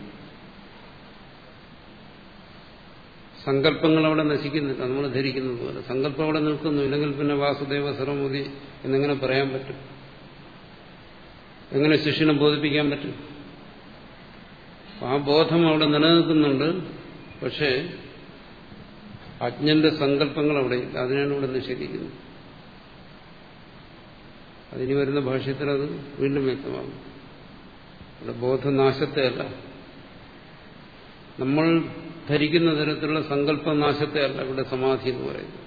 സങ്കല്പങ്ങൾ അവിടെ നശിക്കുന്നില്ല. നമ്മൾ ധരിക്കുന്നത് പോലെ. സങ്കല്പം അവിടെ നിൽക്കുന്നു. ഇല്ലെങ്കിൽ പിന്നെ വാസുദേവ സർവമതി എന്നെങ്ങനെ പറയാൻ പറ്റും. എങ്ങനെ ശിഷ്യനെ ബോധിപ്പിക്കാൻ പറ്റും? ആ ബോധം അവിടെ നിലനിൽക്കുന്നുണ്ട്. പക്ഷേ അജ്ഞന്റെ സങ്കല്പങ്ങൾ അവിടെ ഇല്ല. അതിനാണ് ഇവിടെ നിഷേധിക്കുന്നത്. അതിന് വരുന്ന ഭാഷ്യത്തിൽ അത് വീണ്ടും വ്യക്തമാകും. അവിടെ ബോധനാശത്തെ അല്ല നമ്മൾ ധരിക്കുന്ന തരത്തിലുള്ള സങ്കല്പനാശത്തെ അല്ല ഇവിടെ സമാധി എന്ന് പറയുന്നത്.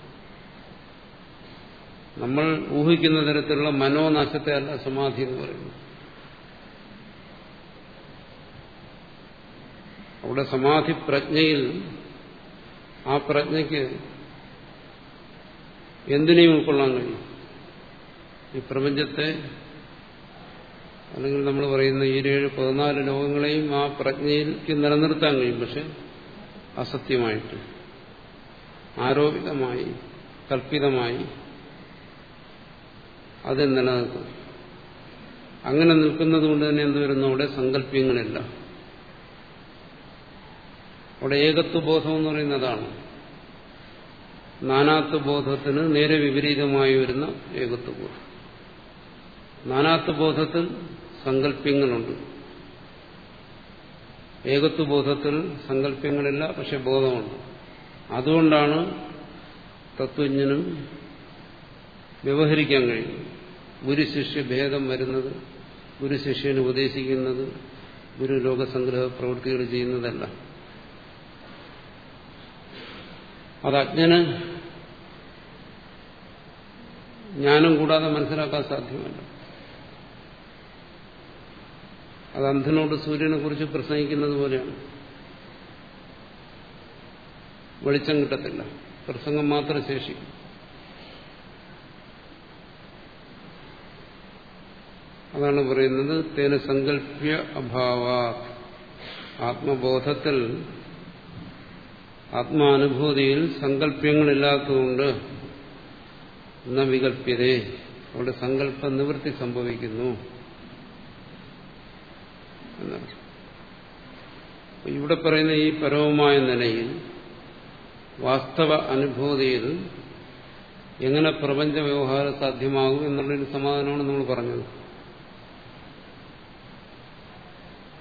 നമ്മൾ ഊഹിക്കുന്ന തരത്തിലുള്ള മനോനാശത്തെ അല്ല സമാധി എന്ന് പറയുന്നത്. അവിടെ സമാധി പ്രജ്ഞയിൽ ആ പ്രജ്ഞയ്ക്ക് എന്തിനേയും ഉൾക്കൊള്ളാൻ കഴിയും. ഈ പ്രപഞ്ചത്തെ അല്ലെങ്കിൽ നമ്മൾ പറയുന്ന ഈ ഏഴ് പതിനാല് ലോകങ്ങളെയും ആ പ്രജ്ഞയിലേക്ക് നിലനിർത്താൻ കഴിയും. പക്ഷെ അസത്യമായിട്ട് ആരോപിതമായി കൽപ്പിതമായി അത് നിലനിൽക്കും. അങ്ങനെ നിൽക്കുന്നത് കൊണ്ട് തന്നെ എന്ത് വരുന്നു അവിടെ സങ്കല്പ്യങ്ങളില്ല അവിടെ ഏകത്വബോധം എന്ന് പറയുന്നതാണ്. നാനാത്വബോധത്തിന് നേരെ വിപരീതമായി വരുന്ന ഏകത്വബോധം. നാനാത്വബോധത്തിൽ സങ്കല്പ്യങ്ങളുണ്ട്. ഏകത്വബോധത്തിൽ സങ്കല്പ്യങ്ങളില്ല പക്ഷെ ബോധമുണ്ട്. അതുകൊണ്ടാണ് തത്വജ്ഞനും വ്യവഹരിക്കാൻ കഴിയും ഗുരുശിഷ്യ ഭേദം വരുന്നത് ഗുരുശിഷ്യന് ഉപദേശിക്കുന്നത് ഗുരു ലോകസംഗ്രഹ പ്രവൃത്തികൾ ചെയ്യുന്നതല്ല. അത് അജ്ഞന് ജ്ഞാനം കൂടാതെ മനസ്സിലാക്കാൻ സാധ്യമല്ല. അത് അന്ധനോട് സൂര്യനെ കുറിച്ച് പ്രസംഗിക്കുന്നത് പോലെയാണ്. വെളിച്ചം കിട്ടത്തില്ല. പ്രസംഗം മാത്രം ശേഷിക്കും. അതാണ് പറയുന്നത് തേന സങ്കല്പ്യ അഭാവ ആത്മബോധത്തിൽ ആത്മാനുഭൂതിയിൽ സങ്കല്പ്യങ്ങളില്ലാത്തതുകൊണ്ട് ന വികല്പ്യതേ അവിടെ സങ്കല്പ നിവൃത്തി സംഭവിക്കുന്നു. ഇവിടെ പറയുന്ന ഈ പരവുമായ നിലയിൽ വാസ്തവ അനുഭൂതിയിൽ എങ്ങനെ പ്രപഞ്ച വ്യവഹാരം സാധ്യമാകും എന്നുള്ളൊരു സമാധാനമാണ് നമ്മൾ പറഞ്ഞത്.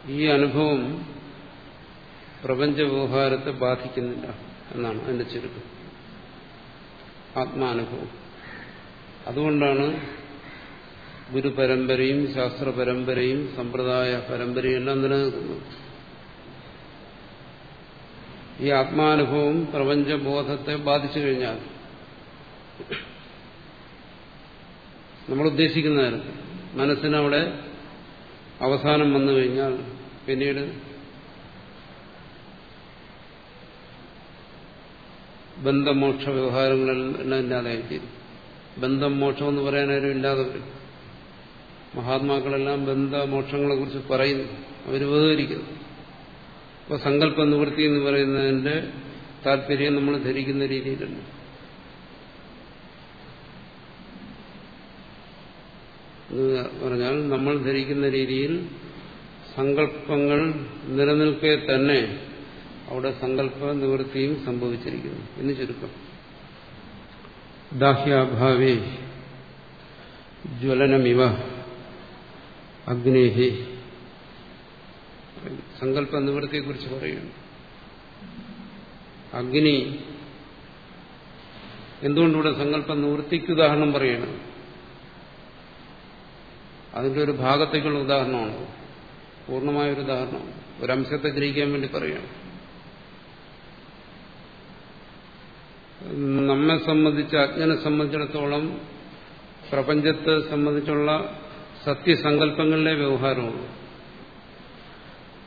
ഈ അനുഭവം പ്രപഞ്ച വ്യവഹാരത്തെ ബാധിക്കുന്നില്ല എന്നാണ് അതിന്റെ ചുരുക്കം. ആത്മാനുഭവം. അതുകൊണ്ടാണ് ഗുരുപരമ്പരയും ശാസ്ത്ര പരമ്പരയും സമ്പ്രദായ പരമ്പരയും എല്ലാം നിലനിൽക്കുന്നത്. ഈ ആത്മാനുഭവം പ്രപഞ്ചബോധത്തെ ബാധിച്ചു കഴിഞ്ഞാൽ നമ്മൾ ഉദ്ദേശിക്കുന്ന നേരത്തിൽ മനസ്സിനവിടെ അവസാനം വന്നു കഴിഞ്ഞാൽ പിന്നീട് ബന്ധമോക്ഷ വ്യവഹാരങ്ങളെല്ലാം ഇല്ലാതായിത്തീരും ബന്ധം മോക്ഷം എന്ന് പറയാനാരും ഇല്ലാതെ വരും. മഹാത്മാക്കളെല്ലാം ബന്ധമോക്ഷങ്ങളെ കുറിച്ച് പറയുന്നു. അവർ ഉപകരിക്കുന്നു അപ്പോൾ സങ്കല്പ നിവൃത്തി എന്ന് പറയുന്നതിന്റെ താല്പര്യം നമ്മൾ ധരിക്കുന്ന എന്ന് പറഞ്ഞാൽ നമ്മൾ ധരിക്കുന്ന രീതിയിൽ സങ്കല്പങ്ങൾ നിലനിൽക്കെ തന്നെ അവിടെ സങ്കല്പ നിവൃത്തിയും സംഭവിച്ചിരിക്കുന്നു. എന്ന് ചുരുക്കം. ദാഹ്യാഭാവേ ജ്വലനമിവ അഗ്നേഹി. സങ്കല്പ നിവൃത്തിയെക്കുറിച്ച് പറയുന്നു. അഗ്നി. എന്തുകൊണ്ടിവിടെ സങ്കല്പ നിവൃത്തിക്ക് ഉദാഹരണം പറയണം അതിന്റെ ഒരു ഭാഗത്തേക്കുള്ള ഉദാഹരണമാണ്. പൂർണമായൊരു ഉദാഹരണം ഒരംശത്തെ ഗ്രഹിക്കാൻ വേണ്ടി പറയുകയാണ്. നമ്മെ സംബന്ധിച്ച് അജ്ഞനെ സംബന്ധിച്ചിടത്തോളം പ്രപഞ്ചത്തെ സംബന്ധിച്ചുള്ള സത്യസങ്കല്പങ്ങളിലെ വ്യവഹാരമുള്ളൂ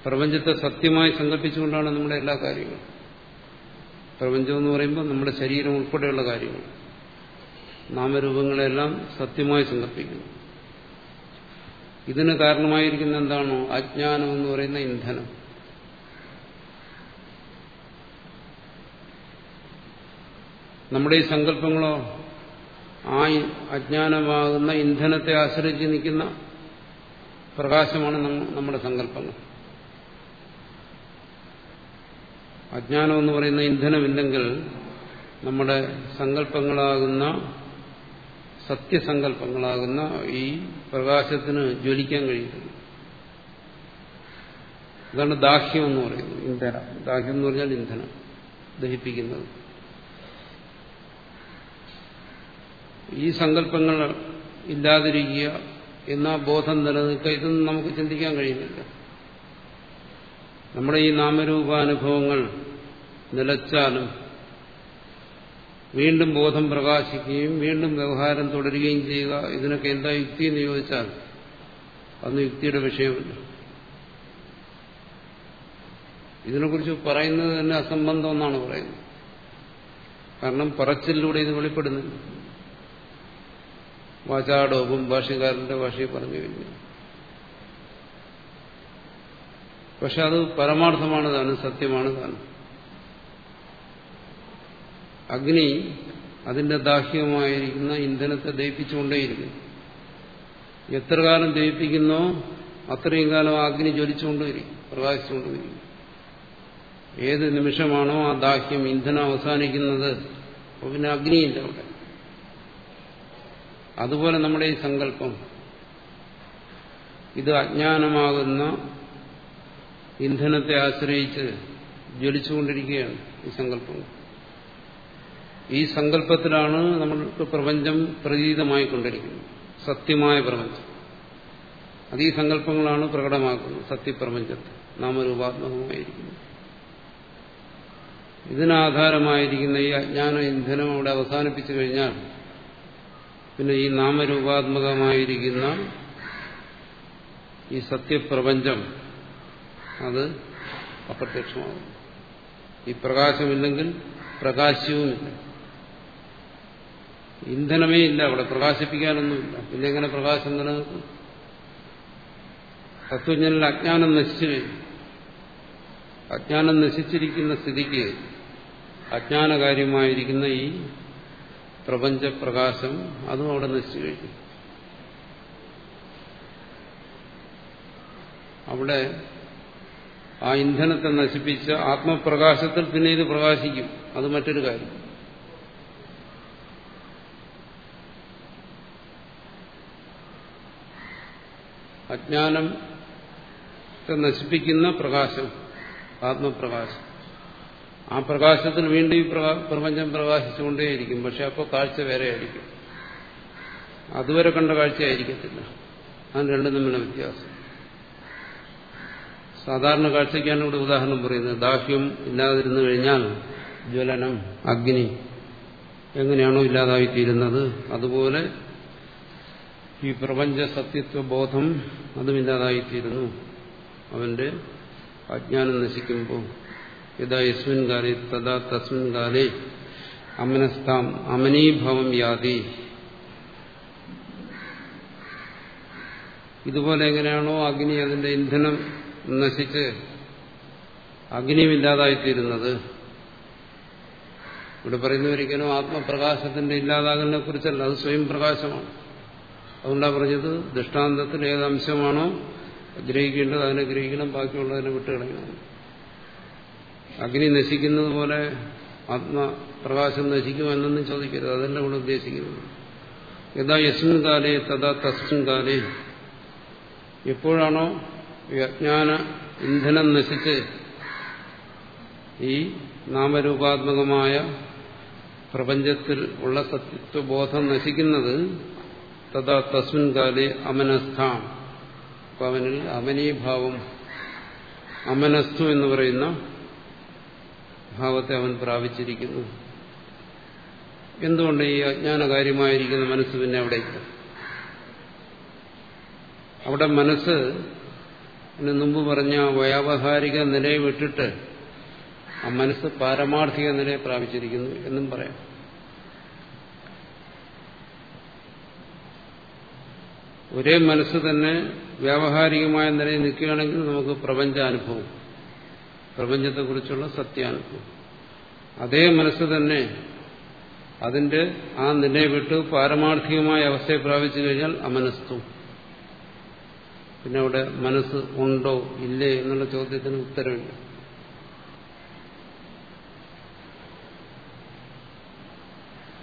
പ്രപഞ്ചത്തെ സത്യമായി സങ്കല്പിച്ചുകൊണ്ടാണ് നമ്മുടെ എല്ലാ കാര്യങ്ങളും. പ്രപഞ്ചം എന്ന് പറയുമ്പോൾ നമ്മുടെ ശരീരം ഉൾപ്പെടെയുള്ള കാര്യങ്ങൾ. നാമരൂപങ്ങളെല്ലാം സത്യമായി സങ്കല്പിക്കുന്നു. ഇതിന് കാരണമായിരിക്കുന്ന എന്താണോ? അജ്ഞാനം എന്ന് പറയുന്ന ഇന്ധനം. നമ്മുടെ ഈ സങ്കല്പങ്ങളോ ആ അജ്ഞാനമാകുന്ന ഇന്ധനത്തെ ആശ്രയിച്ച് നിൽക്കുന്ന പ്രകാശമാണ് നമ്മുടെ സങ്കല്പങ്ങൾ. അജ്ഞാനം എന്ന് പറയുന്ന ഇന്ധനമില്ലെങ്കിൽ നമ്മുടെ സങ്കല്പങ്ങളാകുന്ന സത്യസങ്കല്പങ്ങളാകുന്ന ഈ പ്രകാശത്തിന് ജ്വലിക്കാൻ കഴിയുന്നത് അതാണ് ദാഹ്യം എന്ന് പറയുന്നത്. ഇന്ധനം. ദാഹ്യം എന്ന് പറഞ്ഞാൽ ഇന്ധനം ദഹിപ്പിക്കുന്നത്. ഈ സങ്കല്പങ്ങൾ ഇല്ലാതിരിക്കുക എന്നാ ബോധം നിലനിൽക്കുക ഇതൊന്നും നമുക്ക് ചിന്തിക്കാൻ കഴിയുന്നില്ല. നമ്മുടെ ഈ നാമരൂപാനുഭവങ്ങൾ നിലച്ചാലും വീണ്ടും ബോധം പ്രകാശിക്കുകയും വീണ്ടും വ്യവഹാരം തുടരുകയും ചെയ്യുക ഇതിനൊക്കെ എന്താ യുക്തി എന്ന് ചോദിച്ചാൽ അന്ന് യുക്തിയുടെ വിഷയമല്ല. ഇതിനെക്കുറിച്ച് പറയുന്നത് തന്നെ അസംബന്ധം എന്നാണ് പറയുന്നത്. കാരണം പറച്ചിലൂടെ ഇത് വെളിപ്പെടുന്നില്ല. വാചാടോപം ഭാഷകാരന്റെ ഭാഷയിൽ പറഞ്ഞു കഴിഞ്ഞു. പക്ഷെ അത് പരമാർത്ഥമാണ് താനും സത്യമാണ് താനും അഗ്നി അതിന്റെ ദാഹ്യമായിരിക്കുന്ന ഇന്ധനത്തെ ദഹിപ്പിച്ചുകൊണ്ടേയിരിക്കും എത്ര കാലം ദഹിപ്പിക്കുന്നോ അത്രയും കാലം ആ അഗ്നി ജ്വലിച്ചുകൊണ്ടിരിക്കും പ്രകാശിച്ചുകൊണ്ടിരിക്കും ഏത് നിമിഷമാണോ ആ ദാഹ്യം ഇന്ധനം അവസാനിക്കുന്നത് അപ്പോൾ പിന്നെ അഗ്നിയില്ല അവിടെ. അതുപോലെ നമ്മുടെ ഈ സങ്കല്പം. ഇത് അജ്ഞാനമാകുന്ന ഇന്ധനത്തെ ആശ്രയിച്ച് ജ്വലിച്ചുകൊണ്ടിരിക്കുകയാണ് ഈ സങ്കല്പം. ഈ സങ്കല്പത്തിലാണ് നമ്മൾക്ക് പ്രപഞ്ചം പ്രതീതമായിക്കൊണ്ടിരിക്കുന്നത്. സത്യമായ പ്രപഞ്ചം. അത് ഈ സങ്കല്പങ്ങളാണ് പ്രകടമാക്കുന്നത് സത്യപ്രപഞ്ചത്തെ. നാമരൂപാത്മകമായിരിക്കുന്നു ഇതിനാധാരമായിരിക്കുന്ന ഈ അജ്ഞാന ഇന്ധനം അവിടെ അവസാനിപ്പിച്ചു കഴിഞ്ഞാൽ പിന്നെ ഈ നാമരൂപാത്മകമായിരിക്കുന്ന ഈ സത്യപ്രപഞ്ചം അത് അപ്രത്യക്ഷമാകും. ഈ പ്രകാശമില്ലെങ്കിൽ പ്രകാശവുമില്ല. ഇന്ധനമേ ഇല്ല അവിടെ പ്രകാശിപ്പിക്കാനൊന്നുമില്ല. പിന്നെ എങ്ങനെ പ്രകാശം നിലനിൽക്കും? തത്വജ്ഞനിൽ അജ്ഞാനം നശിച്ചു അജ്ഞാനം നശിച്ചിരിക്കുന്ന സ്ഥിതിക്ക് അജ്ഞാനകാര്യമായിരിക്കുന്ന ഈ പ്രപഞ്ചപ്രകാശം അതും അവിടെ നശിച്ചു കഴിഞ്ഞു. അവിടെ ആ ഇന്ധനത്തെ നശിപ്പിച്ച ആത്മപ്രകാശത്തിൽ പിന്നെ ഇത് പ്രകാശിക്കും. അത് മറ്റൊരു കാര്യം. അജ്ഞാനത്തെ നശിപ്പിക്കുന്ന പ്രകാശം ആത്മപ്രകാശം. ആ പ്രകാശത്തിൽ വീണ്ടും ഈ പ്രപഞ്ചം പ്രകാശിച്ചുകൊണ്ടേയിരിക്കും. പക്ഷെ അപ്പോൾ കാഴ്ച വേറെ ആയിരിക്കും അതുവരെ കണ്ട കാഴ്ചയായിരിക്കത്തില്ല. അതാണ് രണ്ടും തമ്മിലുള്ള വ്യത്യാസം. സാധാരണ കാഴ്ചയ്ക്കാണ് ഇവിടെ ഉദാഹരണം പറയുന്നത്. ദാഹ്യം ഇല്ലാതിരുന്നു കഴിഞ്ഞാൽ ജ്വലനം അഗ്നി എങ്ങനെയാണോ ഇല്ലാതായിത്തീരുന്നത്. അതുപോലെ ഈ പ്രപഞ്ച സത്യത്വ ബോധം അതും ഇല്ലാതായിത്തീരുന്നു. അവന്റെ അജ്ഞാനം നശിക്കുമ്പോൾ തസ്മിൻ യാതി ഇതുപോലെ എങ്ങനെയാണോ അഗ്നി അതിന്റെ ഇന്ധനം നശിച്ച് അഗ്നിയുമില്ലാതായിത്തീരുന്നത്. ഇവിടെ പറയുന്ന ഒരിക്കലും ആത്മപ്രകാശത്തിന്റെ ഇല്ലാതാകലിനെ കുറിച്ചല്ല അത് സ്വയം പ്രകാശമാണ്. അതുകൊണ്ടാണ് പറഞ്ഞത് ദൃഷ്ടാന്തത്തിൽ ഏതംശമാണോ ഗ്രഹിക്കേണ്ടത് അതിനെ ഗ്രഹിക്കണം ബാക്കിയുള്ളതിനെ വിട്ടുകളയണം അഗ്നി നശിക്കുന്നത് പോലെ ആത്മപ്രകാശം നശിക്കുമെന്നൊന്നും ചോദിക്കരുത്. അതല്ല ഇവിടെ ഉദ്ദേശിക്കുന്നത്. യഥാ യസ്മിൻ കാലേ തഥാ തസ്മിൻ കാലേ. എപ്പോഴാണോ ഈ അജ്ഞാന ഇന്ധനം നശിച്ച് ഈ നാമരൂപാത്മകമായ പ്രപഞ്ചത്തിൽ ഉള്ള സത്യത്വബോധം നശിക്കുന്നത് തഥാ തസ്മിൻ കാലേ അമനസ്ഥാം. അവനിൽ അമനീഭാവം അമനസ്തു എന്ന് പറയുന്ന ഭാവത്തെ അവൻ പ്രാപിച്ചിരിക്കുന്നു. എന്തുകൊണ്ട് ഈ അജ്ഞാനകാര്യമായിരിക്കുന്ന മനസ്സ് പിന്നെ അവിടേക്ക് അവിടെ മനസ്സ് മുമ്പ് പറഞ്ഞ വ്യാവഹാരിക നിലയെ വിട്ടിട്ട് ആ മനസ്സ് പാരമാർത്ഥിക നിലയെ പ്രാപിച്ചിരിക്കുന്നു എന്നും പറയാം. ഒരേ മനസ്സ് തന്നെ വ്യാവഹാരികമായ നിലയിൽ നിൽക്കുകയാണെങ്കിൽ നമുക്ക് പ്രപഞ്ചാനുഭവം. പ്രപഞ്ചത്തെക്കുറിച്ചുള്ള സത്യാനുഭവം. അതേ മനസ്സ് തന്നെ അതിന്റെ ആ നിലയെ വിട്ട് പാരമാർത്ഥികമായ അവസ്ഥയെ പ്രാപിച്ചു കഴിഞ്ഞാൽ അമനസ്തു. പിന്നെ അവിടെ മനസ്സ് ഉണ്ടോ ഇല്ലേ എന്നുള്ള ചോദ്യത്തിന് ഉത്തരവില്ല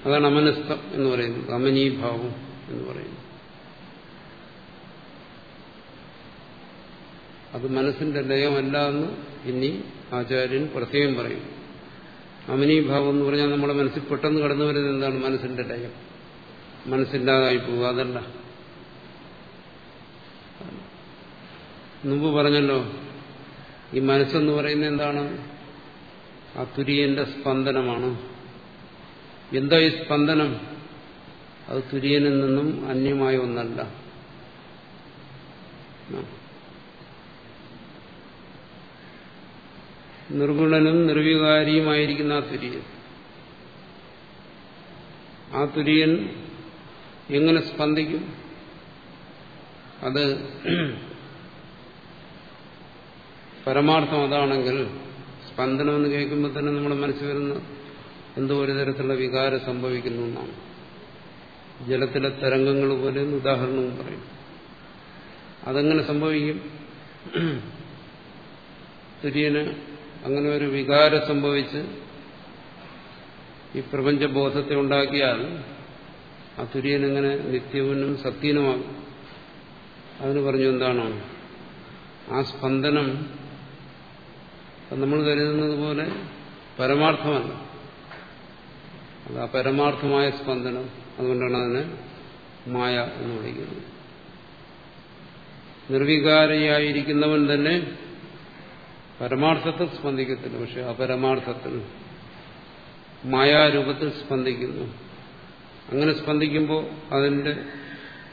അതാണ് അമനസ്ഥം എന്ന് പറയുന്നത് അമനീഭാവം എന്ന് പറയുന്നത്. അത് മനസ്സിന്റെ ലയമല്ല എന്ന് ഇനി ആചാര്യൻ പ്രത്യേകം പറയും. അമിനീഭാവം എന്ന് പറഞ്ഞാൽ നമ്മുടെ മനസ്സിൽ പെട്ടെന്ന് കടന്നു വരുന്നത് എന്താണ്? മനസ്സിന്റെ ലയം മനസ്സില്ലാതായി പോവുക അതല്ല. മുമ്പ് പറഞ്ഞല്ലോ ഈ മനസ്സെന്ന് പറയുന്നത് എന്താണ്? ആ തുര്യന്റെ സ്പന്ദനമാണ്. എന്താ ഈ സ്പന്ദനം? അത് തുര്യനിൽ നിന്നും അന്യമായ ഒന്നല്ല. നിർഗുണനും നിർവികാരിയുമായിരിക്കുന്ന ആ തുര്യൻ. ആ തുര്യൻ എങ്ങനെ സ്പന്ദിക്കും? അത് പരമാർത്ഥം അതാണെങ്കിൽ സ്പന്ദനം എന്ന് കേൾക്കുമ്പോൾ തന്നെ നമ്മുടെ മനസ്സിൽ വരുന്ന എന്തോ ഒരു തരത്തിലുള്ള വികാരം സംഭവിക്കുന്നു എന്നാണ്. ജലത്തിലെ തരംഗങ്ങൾ പോലെ ഉദാഹരണവും പറയും. അതെങ്ങനെ സംഭവിക്കും? തുര്യന് അങ്ങനെ ഒരു വികാരം സംഭവിച്ച് ഈ പ്രപഞ്ചബോധത്തെ ഉണ്ടാക്കിയാൽ ആ തുര്യൻ എങ്ങനെ നിത്യവനും സത്യനുമാകും. അതിന് പറഞ്ഞു എന്താണോ? ആ സ്പന്ദനം നമ്മൾ കരുതുന്നത് പോലെ പരമാർത്ഥമല്ല. അത് ആ പരമാർത്ഥമായ സ്പന്ദനം അതുകൊണ്ടാണ് അതിനെ മായ എന്ന് വിളിക്കുന്നത്. നിർവികാരിയായിരിക്കുന്നവൻ തന്നെ പരമാർത്ഥത്തിൽ സ്പന്ദിക്കത്തില്ല. പക്ഷെ അപരമാർത്ഥത്തിൽ മായാരൂപത്തിൽ സ്പന്ദിക്കുന്നു. അങ്ങനെ സ്പന്ദിക്കുമ്പോൾ അതിന്റെ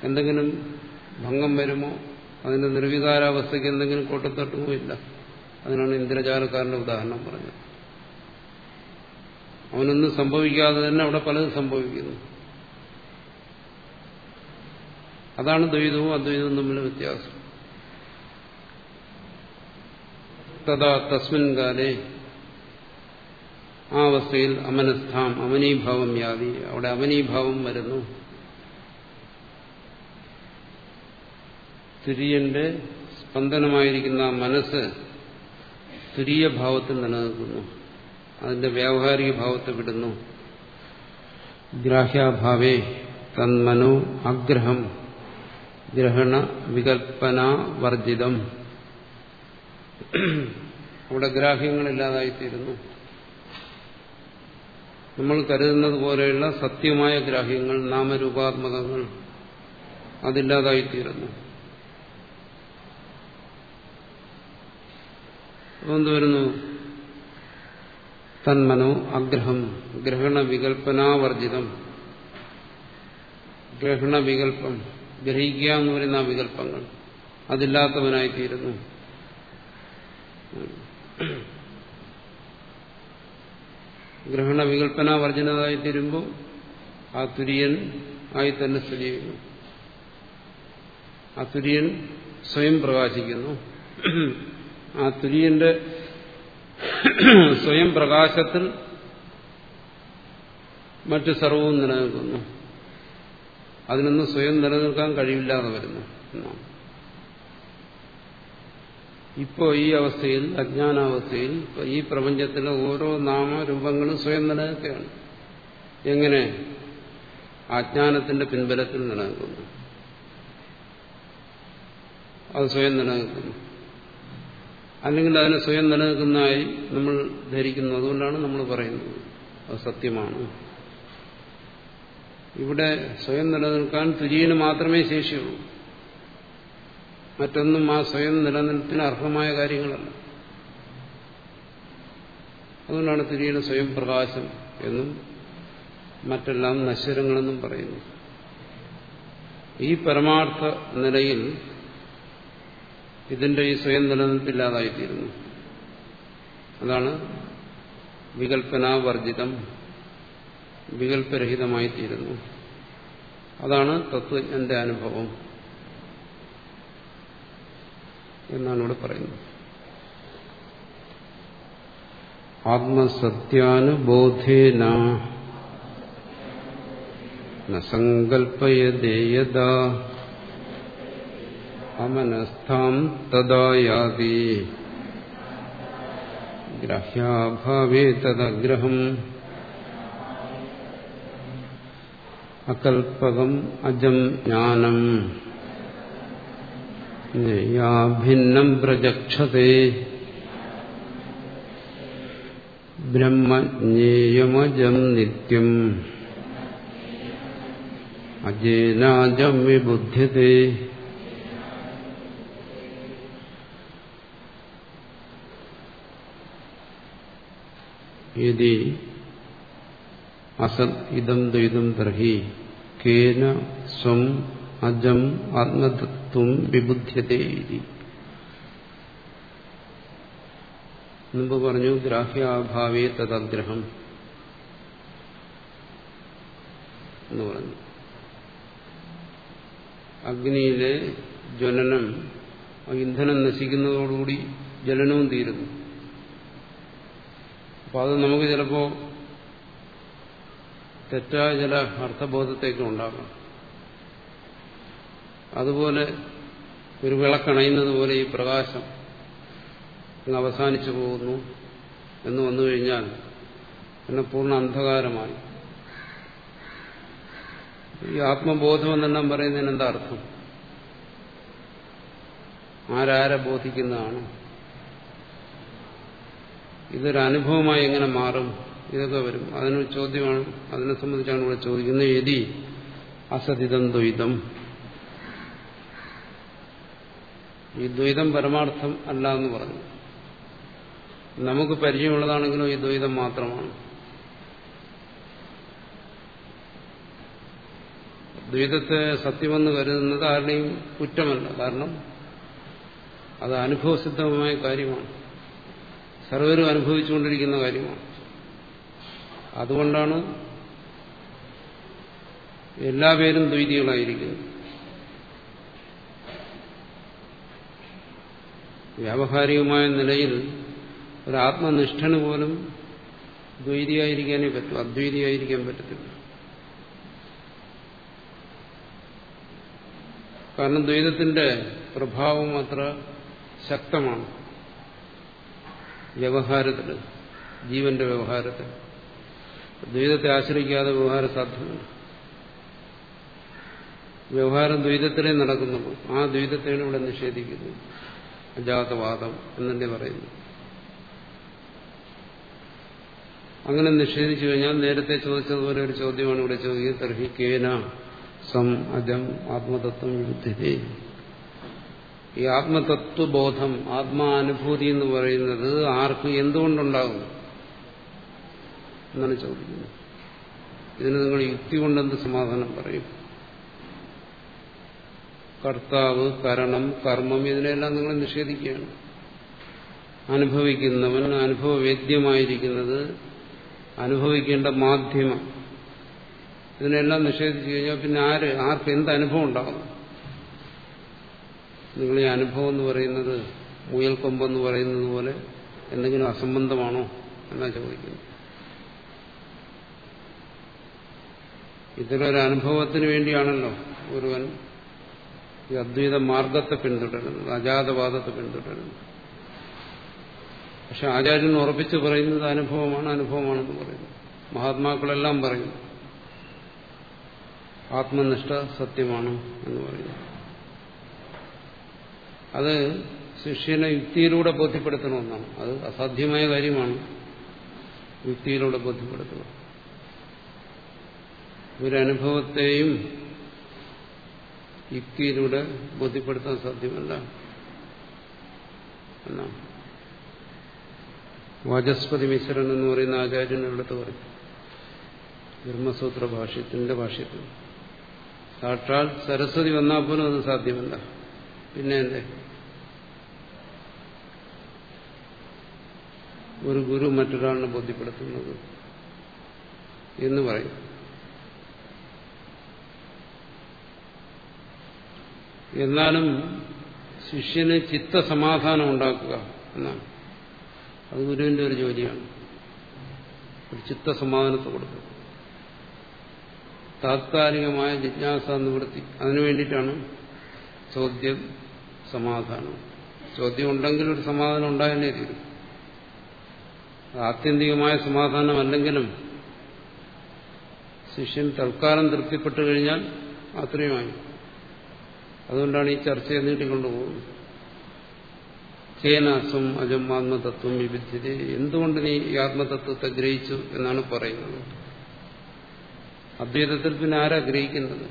എന്തെങ്കിലും ഭംഗം വരുമോ? അതിന്റെ നിർവികാരാവസ്ഥയ്ക്ക് എന്തെങ്കിലും കൂട്ടത്തട്ടുമോ ഇല്ല. അതിനാണ് ഇന്ദ്രജാലക്കാരന്റെ ഉദാഹരണം പറഞ്ഞത്. അവനൊന്നും സംഭവിക്കാതെ തന്നെ അവിടെ പലതും സംഭവിക്കുന്നു. അതാണ് ദ്വൈതവും അദ്വൈതവും തമ്മിലെ വ്യത്യാസം. തഥാ തസ്മിൻ കാലേ ആ അവസ്ഥയിൽ അമനസ്ഥാം അമനീഭാവം യാതി അവിടെ അമനീഭാവം വരുന്നു. തുര്യന്റെ സ്പന്ദനമായിരിക്കുന്ന മനസ്സ് തുരീയ ഭാവത്തിൽ നിലനിൽക്കുന്നു. അതിന്റെ വ്യാവഹാരിക ഭാവത്തെ വിടുന്നു. ഗ്രാഹ്യാഭാവേ തന്മനോ ആഗ്രഹം ഗ്രഹണ വികൽപ്പന വർജിതം. അവിടെ ഗ്രാഹ്യങ്ങൾ ഗ്രാഹ്യങ്ങളില്ലാതായിത്തീരുന്നു. നമ്മൾ കരുതുന്നത് പോലെയുള്ള സത്യമായ ഗ്രാഹ്യങ്ങൾ നാമരൂപാത്മകങ്ങൾ അതില്ലാതായിത്തീരുന്നു. എന്ത് വരുന്നു തന്മനോ അഗ്രഹം ഗ്രഹണവികൽപ്പനാവർജിതം ഗ്രഹണവികൽപ്പം ഗ്രഹിക്കുക എന്ന് പറയുന്ന വികല്പങ്ങൾ അതില്ലാത്തവനായിത്തീരുന്നു. ഗ്രഹണ തീരുമ്പോൾ ആ തുര്യൻ ആയി തന്നെ സ്ഥിതി ചെയ്യുന്നു. ആ തുര്യൻ സ്വയം പ്രകാശിക്കുന്നു. ആ തുര്യന്റെ സ്വയം പ്രകാശത്തിൽ മറ്റു സർവവും നിലനിൽക്കുന്നു. അതിനൊന്നും സ്വയം നിലനിൽക്കാൻ കഴിവില്ലാതെ വരുന്നു എന്നാണ്. ഇപ്പോ ഈ അവസ്ഥയിൽ അജ്ഞാനാവസ്ഥയിൽ ഈ പ്രപഞ്ചത്തിലെ ഓരോ നാമരൂപങ്ങളും സ്വയം നിലനിൽക്കുകയാണ്. എങ്ങനെ? അജ്ഞാനത്തിന്റെ പിൻബലത്തിൽ നിലനിൽക്കുന്നു. അത് സ്വയം നിലനിൽക്കുന്നു. അല്ലെങ്കിൽ അതിനെ സ്വയം നിലനിൽക്കുന്നതായി നമ്മൾ ധരിക്കുന്നു. അതുകൊണ്ടാണ് നമ്മൾ പറയുന്നത്. അത് സത്യമാണ്. ഇവിടെ സ്വയം നിലനിൽക്കാൻ തുര്യന് മാത്രമേ ശേഷിയുള്ളൂ. മറ്റൊന്നും ആ സ്വയം നിലനിൽപ്പിന് അർഹമായ കാര്യങ്ങളല്ല. അതുകൊണ്ടാണ് തിരിയുടെ സ്വയം പ്രകാശം എന്നും മറ്റെല്ലാം നശ്വരങ്ങളെന്നും പറയുന്നു ഈ പരമാർത്ഥ നിലയിൽ ഇതിന്റെ ഈ സ്വയം നിലനിൽപ്പില്ലാതായിത്തീരുന്നു. അതാണ് വികൽപ്പനാവർജിതം വികല്പരഹിതമായിത്തീരുന്നു അതാണ് തത്വജ്ഞന്റെ അനുഭവം. എന്നാണ് ഇവിടെ പറയുന്നത്. ആത്മസത്യാനുബോധേന സങ്കൽപ്പയതേയത അമനസ്ഥാം തദായാതി ഗ്രഹ്യാഭാവേ തദഗ്രഹം അകൽപകം അജം ജ്ഞാനം ഭിന്നം പ്രചക്ഷത്തെ ബ്രഹ്മജ്ഞേയമജം നിത്യം. അജേനാജം വിബുദ്ധ്യത്തെ. യതി അസത് ഇതം ദ്വൈതം തർഹി കേന സ്വം അജം ആത്മതത്വം വിബുദ്ധ്യതേ മുമ്പ് പറഞ്ഞു ഗ്രാഹ്യാഭാവേ തദഗ്രഹം എന്ന് പറഞ്ഞു. അഗ്നിയിലെ ജ്വലനം ഇന്ധനം നശിക്കുന്നതോടുകൂടി ജ്വലനവും തീരുന്നു. അപ്പോൾ അത് നമുക്ക് ചിലപ്പോ തെറ്റായ ചില അർത്ഥബോധത്തേക്കും ഉണ്ടാകാം അതുപോലെ ഒരു വിളക്കണയുന്നത് പോലെ ഈ പ്രകാശം അവസാനിച്ചു പോകുന്നു എന്ന് വന്നു കഴിഞ്ഞാൽ പിന്നെ പൂർണ അന്ധകാരമായി. ഈ ആത്മബോധം എന്നെല്ലാം പറയുന്നതിന് എന്താ അർത്ഥം? ആരാരെ ബോധിക്കുന്നതാണ്? ഇതൊരു അനുഭവമായി എങ്ങനെ മാറും? ഇതൊക്കെ വരും. അതിനൊരു ചോദ്യമാണ് അതിനെ സംബന്ധിച്ചാണ് ഇവിടെ ചോദിക്കുന്നത്. യതി അസതിതം ദ്വൈതം ഈ ദ്വൈതം പരമാർത്ഥം അല്ല എന്ന് പറഞ്ഞു. നമുക്ക് പരിചയമുള്ളതാണെങ്കിലും ഈ ദ്വൈതം മാത്രമാണ്. ദ്വൈതത്തെ സത്യമെന്ന് കരുതുന്നത് ആരുടെയും കുറ്റമല്ല. കാരണം അത് അനുഭവസിദ്ധമായ കാര്യമാണ്. സർവരും അനുഭവിച്ചുകൊണ്ടിരിക്കുന്ന കാര്യമാണ്. അതുകൊണ്ടാണ് എല്ലാ പേരും ദ്വൈതികളായിരിക്കുന്നത്. വ്യാവഹാരികമായ നിലയിൽ ഒരു ആത്മനിഷ്ഠന് പോലും ദ്വൈതിയായിരിക്കാനേ പറ്റും അദ്വൈതിയായിരിക്കാൻ പറ്റത്തില്ല. കാരണം ദ്വൈതത്തിന്റെ പ്രഭാവം അത്ര ശക്തമാണ്. വ്യവഹാരത്തിൽ ജീവന്റെ വ്യവഹാരത്തിൽ. ദ്വൈതത്തെ ആശ്രയിക്കാതെ വ്യവഹാരം സാധ്യമല്ല. വ്യവഹാരം ദ്വൈതത്തിലേ നടക്കുന്നുള്ളൂ. ആ ദ്വൈതത്തെയാണ് ഇവിടെ നിഷേധിക്കുന്നത്. അജാതവാദം എന്നെ പറയുന്നു. അങ്ങനെ നിഷേധിച്ചു കഴിഞ്ഞാൽ നേരത്തെ ചോദിച്ചതുപോലെ ഒരു ചോദ്യമാണ് ഇവിടെ ചോദിക്കുന്നത്. തർഹി കേന സം അജം ആത്മതത്വം യുദ്ധി ഈ ആത്മതത്വബോധം ആത്മാനുഭൂതി എന്ന് പറയുന്നത് ആർക്ക് എന്തുകൊണ്ടുണ്ടാകും എന്നാണ് ചോദിക്കുന്നത്. ഇതിന് നിങ്ങൾ യുക്തി കൊണ്ടെന്ത് സമാധാനം പറയും? കർത്താവ് കരണം കർമ്മം ഇതിനെല്ലാം നിങ്ങൾ നിഷേധിക്കുകയാണ്. അനുഭവിക്കുന്നവൻ അനുഭവവേദ്യമായിരിക്കുന്നത് അനുഭവിക്കേണ്ട മാധ്യമം. ഇതിനെല്ലാം നിഷേധിച്ചു കഴിഞ്ഞാൽ പിന്നെ ആര് ആർക്ക് എന്ത് അനുഭവം ഉണ്ടാകും നിങ്ങൾ ഈ അനുഭവം എന്ന് പറയുന്നത് മുയൽക്കൊമ്പെന്ന് പറയുന്നത് പോലെ എന്തെങ്കിലും അസംബന്ധമാണോ എന്നാ ചോദിക്കുന്നു ഇത്തരൊരു അനുഭവത്തിന് വേണ്ടിയാണല്ലോ ഒരുവൻ ഈ അദ്വൈത മാർഗത്തെ പിന്തുടരുന്നത് അജാതവാദത്തെ പിന്തുടരുന്നത് പക്ഷെ ആചാര്യൻ ഉറപ്പിച്ച് പറയുന്നത് അനുഭവമാണ് അനുഭവമാണെന്ന് പറയുന്നു. മഹാത്മാക്കളെല്ലാം പറയുന്നു. ആത്മനിഷ്ഠ സത്യമാണ് എന്ന് പറയുന്നു. അത് ശിഷ്യനെ യുക്തിയിലൂടെ ബോധ്യപ്പെടുത്തണമെന്നാണ് അത് അസാധ്യമായ കാര്യമാണ്. യുക്തിയിലൂടെ ബോധ്യപ്പെടുത്തുക. ഒരനുഭവത്തെയും യുക്തിയിലൂടെ ബോധ്യപ്പെടുത്താൻ സാധ്യമല്ല. എന്നാണ് വാചസ്പതി മിശ്രൻ എന്ന് പറയുന്ന ആചാര്യൻ ഇവിടുത്തെ പറയും ബ്രഹ്മസൂത്ര ഭാഷ്യത്തിന്റെ ഭാഷ്യത്തിൽ. സാക്ഷാൽ സരസ്വതി വന്നാൽ പോലും അത് സാധ്യമല്ല. പിന്നെ എന്തേ? ഒരു ഗുരു മറ്റൊരാളിനെ ബോധ്യപ്പെടുത്തുന്നത് എന്ന് പറയും. എന്നാലും ശിഷ്യന് ചിത്തസമാധാനം ഉണ്ടാക്കുക എന്നാണ്. അത് ഗുരുവിന്റെ ഒരു ജോലിയാണ്. ഒരു ചിത്തസമാധാനത്തെ കൊടുക്കുക. താത്കാലികമായ ജിജ്ഞാസ നിവൃത്തി. അതിനു വേണ്ടിയിട്ടാണ് ചോദ്യം സമാധാനം. ചോദ്യം ഉണ്ടെങ്കിൽ ഒരു സമാധാനം ഉണ്ടായേ തീരും. ആത്യന്തികമായ സമാധാനം അല്ലെങ്കിലും ശിഷ്യൻ തൽക്കാലം തൃപ്തിപ്പെട്ടു കഴിഞ്ഞാൽ അത്രയുമായി അതുകൊണ്ടാണ് ഈ ചർച്ചയെ നീട്ടിക്കൊണ്ടുപോകുന്നത് കേനാസും അജം ആത്മതത്വം വിഭിദ്യത എന്തുകൊണ്ട് നീ ഈ ആത്മതത്വത്തെ ഗ്രഹിച്ചു എന്നാണ് പറയുന്നത്? അദ്വൈതത്തിൽ പിന്നെ ആരാ ഗ്രഹിക്കുന്നത്?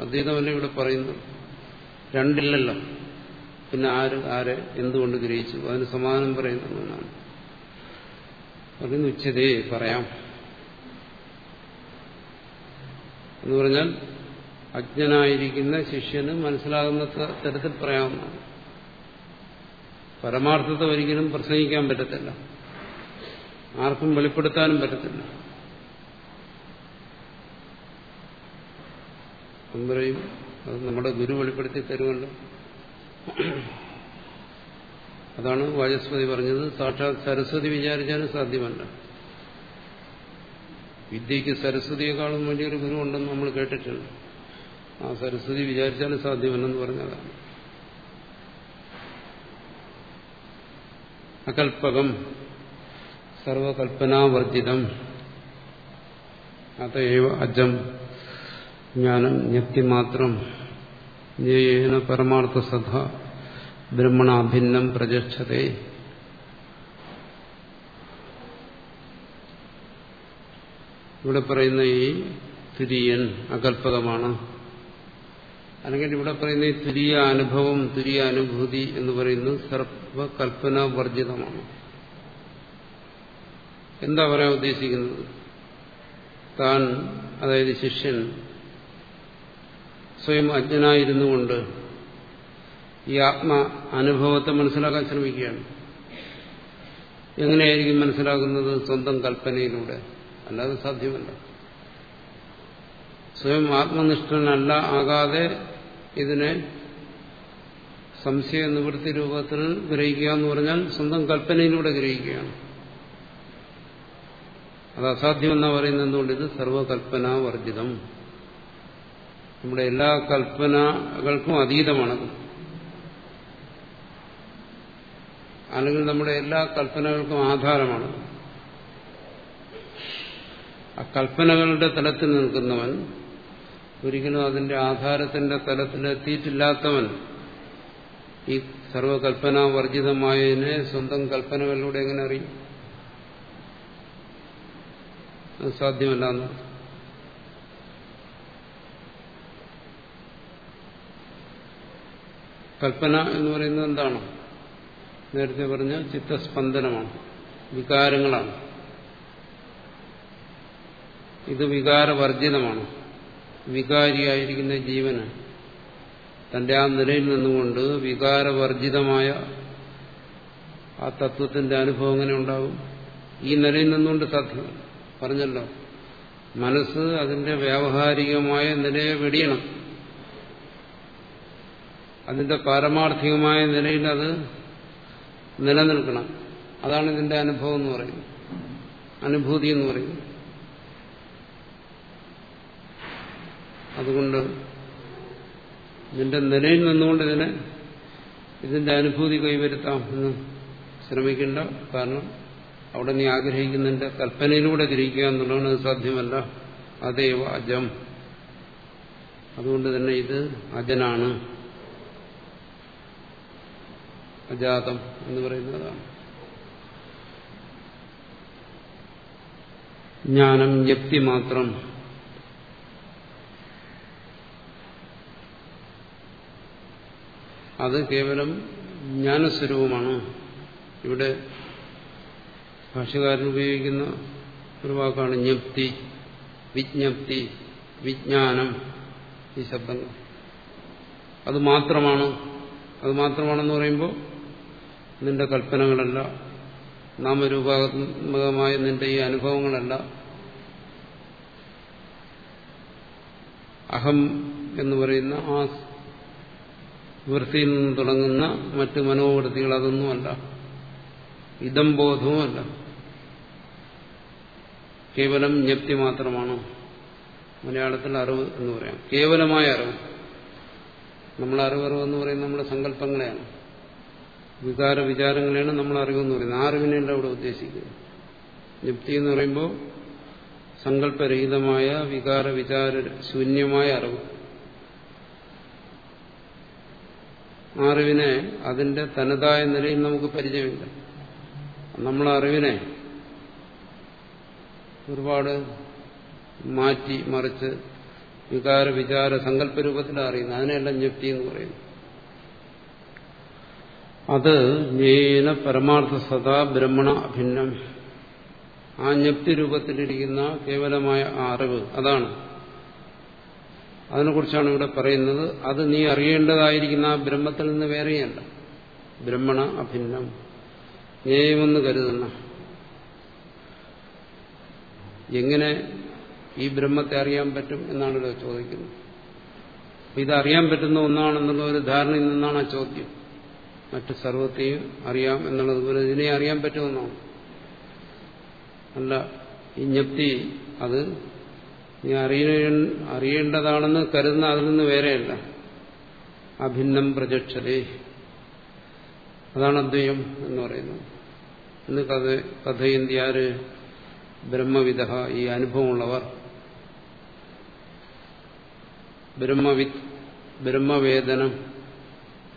അദ്വൈതമല്ല ഇവിടെ പറയുന്നത് രണ്ടില്ലല്ലോ. പിന്നെ ആര് ആരെ എന്തുകൊണ്ട് ഗ്രഹിച്ചു? അതിന് സമാധാനം പറയുന്നതാണ് അതിന് ഉച്ചതേ പറയാം. എന്ന് പറഞ്ഞാൽ അജ്ഞനായിരിക്കുന്ന ശിഷ്യന് മനസ്സിലാകുന്ന തരത്തിൽ പറയാവുന്നതാണ്. പരമാർത്ഥത്തെ ഒരിക്കലും പ്രസംഗിക്കാൻ പറ്റത്തില്ല. ആർക്കും വെളിപ്പെടുത്താനും പറ്റത്തില്ല. പറയും അത് നമ്മുടെ ഗുരു വെളിപ്പെടുത്തി തരുമല്ലോ. അതാണ് വാചസ്പതി പറഞ്ഞത്. സാക്ഷാത് സരസ്വതി വിചാരിച്ചാലും സാധ്യമല്ല. വിദ്യയ്ക്ക് സരസ്വതിയെക്കാളും വലിയൊരു ഗുരു ഉണ്ടെന്ന് നമ്മൾ കേട്ടിട്ടുണ്ട്. ആ സരസ്വതി വിചാരിച്ചാലും സാധ്യമല്ലെന്ന് പറഞ്ഞതാണ്. അകൽപ്പകം സർവകൽപ്പനാവർജിതം. അതേവ അജം ജ്ഞാനം ഞെത്തിമാത്രം ജ്ഞേയേന പരമാർത്ഥ സഭ ബ്രഹ്മണാഭിന്നം പ്രചക്ഷതേ ഇവിടെ പറയുന്ന ഈ തിരിയൻ അകൽപ്പകമാണ്. അല്ലെങ്കിൽ ഇവിടെ പറയുന്ന ഈ തുരിയ അനുഭവം തുരിയ അനുഭൂതി എന്ന് പറയുന്നത് സർവകൽപ്പന വർജിതമാണ് എന്താ പറയാൻ ഉദ്ദേശിക്കുന്നത്? താൻ അതായത് ശിഷ്യൻ സ്വയം അജ്ഞനായിരുന്നു കൊണ്ട് ഈ ആത്മ അനുഭവത്തെ മനസ്സിലാക്കാൻ ശ്രമിക്കുകയാണ്. എങ്ങനെയായിരിക്കും മനസ്സിലാക്കുന്നത് സ്വന്തം കൽപ്പനയിലൂടെ. അല്ലാതെ സാധ്യമല്ല. സ്വയം ആത്മനിഷ്ഠനല്ല ആകാതെ ഇതിനെ സംശയ നിവൃത്തി രൂപത്തിൽ ഗ്രഹിക്കുക എന്ന് പറഞ്ഞാൽ സ്വന്തം കൽപ്പനയിലൂടെ ഗ്രഹിക്കുകയാണ്. അത് അസാധ്യമെന്നാ പറയുന്നത് എന്തുകൊണ്ട്? ഇത് സർവകൽപ്പന വർജിതം നമ്മുടെ എല്ലാ കൽപ്പനകൾക്കും അതീതമാണത്. അല്ലെങ്കിൽ നമ്മുടെ എല്ലാ കൽപ്പനകൾക്കും ആധാരമാണ്. ആ കൽപ്പനകളുടെ തലത്തിൽ നിൽക്കുന്നവൻ ഒരിക്കലും അതിന്റെ ആധാരത്തിന്റെ തലത്തിലെത്തിയിട്ടില്ലാത്തവൻ ഈ സർവകൽപ്പന വർജിതമായതിനെ സ്വന്തം കൽപ്പനകളിലൂടെ എങ്ങനെ അറിയും? അത് സാധ്യമല്ല എന്ന്. കൽപ്പന എന്ന് പറയുന്നത് എന്താണ്? നേരത്തെ പറഞ്ഞ ചിത്തസ്പന്ദനമാണ് വികാരങ്ങളാണ്. ഇത് വികാരവർജിതമാണ്. വികാരിയായിരിക്കുന്ന ജീവന് തന്റെ ആ നിലയിൽ നിന്നുകൊണ്ട് വികാരവർജിതമായ ആ തത്വത്തിന്റെ അനുഭവം എങ്ങനെ ഉണ്ടാകും ഈ നിലയിൽ നിന്നുകൊണ്ട് സാധ്യം പറഞ്ഞല്ലോ. മനസ്സ് അതിന്റെ വ്യാവഹാരികമായ നിലയെ വെടിയണം. അതിന്റെ പാരമാർത്ഥികമായ നിലയിൽ അത് നിലനിൽക്കണം. അതാണ് ഇതിന്റെ അനുഭവം എന്ന് പറയുന്നത്. അനുഭൂതി എന്ന് പറയുന്നത്. അതുകൊണ്ട് നിന്റെ നിലയിൽ നിന്നുകൊണ്ട് ഇതിനെ ഇതിന്റെ അനുഭൂതി കൈവരുത്താം എന്ന് ശ്രമിക്കേണ്ട കാരണം അവിടെ നീ ആഗ്രഹിക്കുന്നതിന്റെ കൽപ്പനയിലൂടെ ഗ്രഹിക്കുക എന്നുള്ളതാണ് അത് സാധ്യമല്ല. അതേവ അജം. അതുകൊണ്ട് തന്നെ ഇത് അജനാണ്. അജാതം എന്ന് പറയുന്നതാണ് ജ്ഞാനം യക്തി മാത്രം. അത് കേവലം ജ്ഞാനസ്വരൂപമാണ്. ഇവിടെ ഭാഷകാരൻ ഉപയോഗിക്കുന്ന ഒരു വാക്കാണ് ജ്ഞപ്തി വിജ്ഞപ്തി വിജ്ഞാനം ഈ ശബ്ദങ്ങൾ. അത് മാത്രമാണ്. അത് മാത്രമാണെന്ന് പറയുമ്പോൾ നിന്റെ കൽപ്പനകളല്ല നാമരൂപാത്മകമായ നിന്റെ ഈ അനുഭവങ്ങളല്ല. അഹം എന്ന് പറയുന്ന ആ വൃത്തിയിൽ നിന്ന് തുടങ്ങുന്ന മറ്റ് മനോവൃത്തികൾ അതൊന്നുമല്ല ഇതം ബോധവുമല്ല കേവലം ജ്ഞപ്തി മാത്രമാണ് മലയാളത്തിൽ അറിവ് എന്ന് പറയാം. കേവലമായ അറിവ്. നമ്മൾ അറിവറിവ് എന്ന് പറയുന്നത് നമ്മുടെ സങ്കല്പങ്ങളെയാണ്. വികാര വിചാരങ്ങളെയാണ് നമ്മൾ അറിവെന്ന് പറയുന്നത്. ആ അറിവിനെയല്ല അവിടെ ഉദ്ദേശിക്കുന്നത്. ജ്ഞപ്തി എന്ന് പറയുമ്പോൾ സങ്കല്പരഹിതമായ വികാര വിചാര ശൂന്യമായ അറിവ്. ആ അറിവിനെ അതിന്റെ തനതായ നിലയിൽ നമുക്ക് പരിചയമില്ല. നമ്മൾ അറിവിനെ ഒരുപാട് മാറ്റി മറിച്ച് വികാര വിചാര സങ്കല്പ രൂപത്തിലാണ് അറിയുന്നത്. അതിനെല്ലാം ഞെട്ടി എന്ന് പറയുന്നു. അത് ജ്ഞേന പരമാർത്ഥ സദാ ബ്രഹ്മണ അഭിന്നം. ആ ജ്ഞപ്തി രൂപത്തിലിരിക്കുന്ന കേവലമായ അറിവ് അതാണ്. അതിനെക്കുറിച്ചാണ് ഇവിടെ പറയുന്നത്. അത് നീ അറിയേണ്ടതായിരിക്കുന്ന ആ ബ്രഹ്മത്തിൽ നിന്ന് വേറെയല്ല. ബ്രഹ്മണ അഭിന്നം. ജ്ഞേയമെന്ന് കരുതുന്ന എങ്ങനെ ഈ ബ്രഹ്മത്തെ അറിയാൻ പറ്റും എന്നാണ് ഇവിടെ ചോദിക്കുന്നത്. ഇത് അറിയാൻ പറ്റുന്ന ഒന്നാണെന്നുള്ള ഒരു ധാരണയിൽ നിന്നാണ് ആ ചോദ്യം. മറ്റ് സർവത്തെയും അറിയാം എന്നുള്ളതുപോലെ ഇതിനെ അറിയാൻ പറ്റുമെന്നാണ്. അല്ല ഈ ജ്ഞപ്തി അത് നീ അറിയ അറിയേണ്ടതാണെന്ന് കരുതുന്ന അതിൽ നിന്ന് വേറെയല്ല. അഭിന്നം പ്രചക്ഷതേ അതാണ് അദ്വയം എന്ന് പറയുന്നത്. ഇന്ന് കഥ കഥയന്തി ആര്? ബ്രഹ്മവിധ ഈ അനുഭവമുള്ളവർ. ബ്രഹ്മവി ബ്രഹ്മവേദനം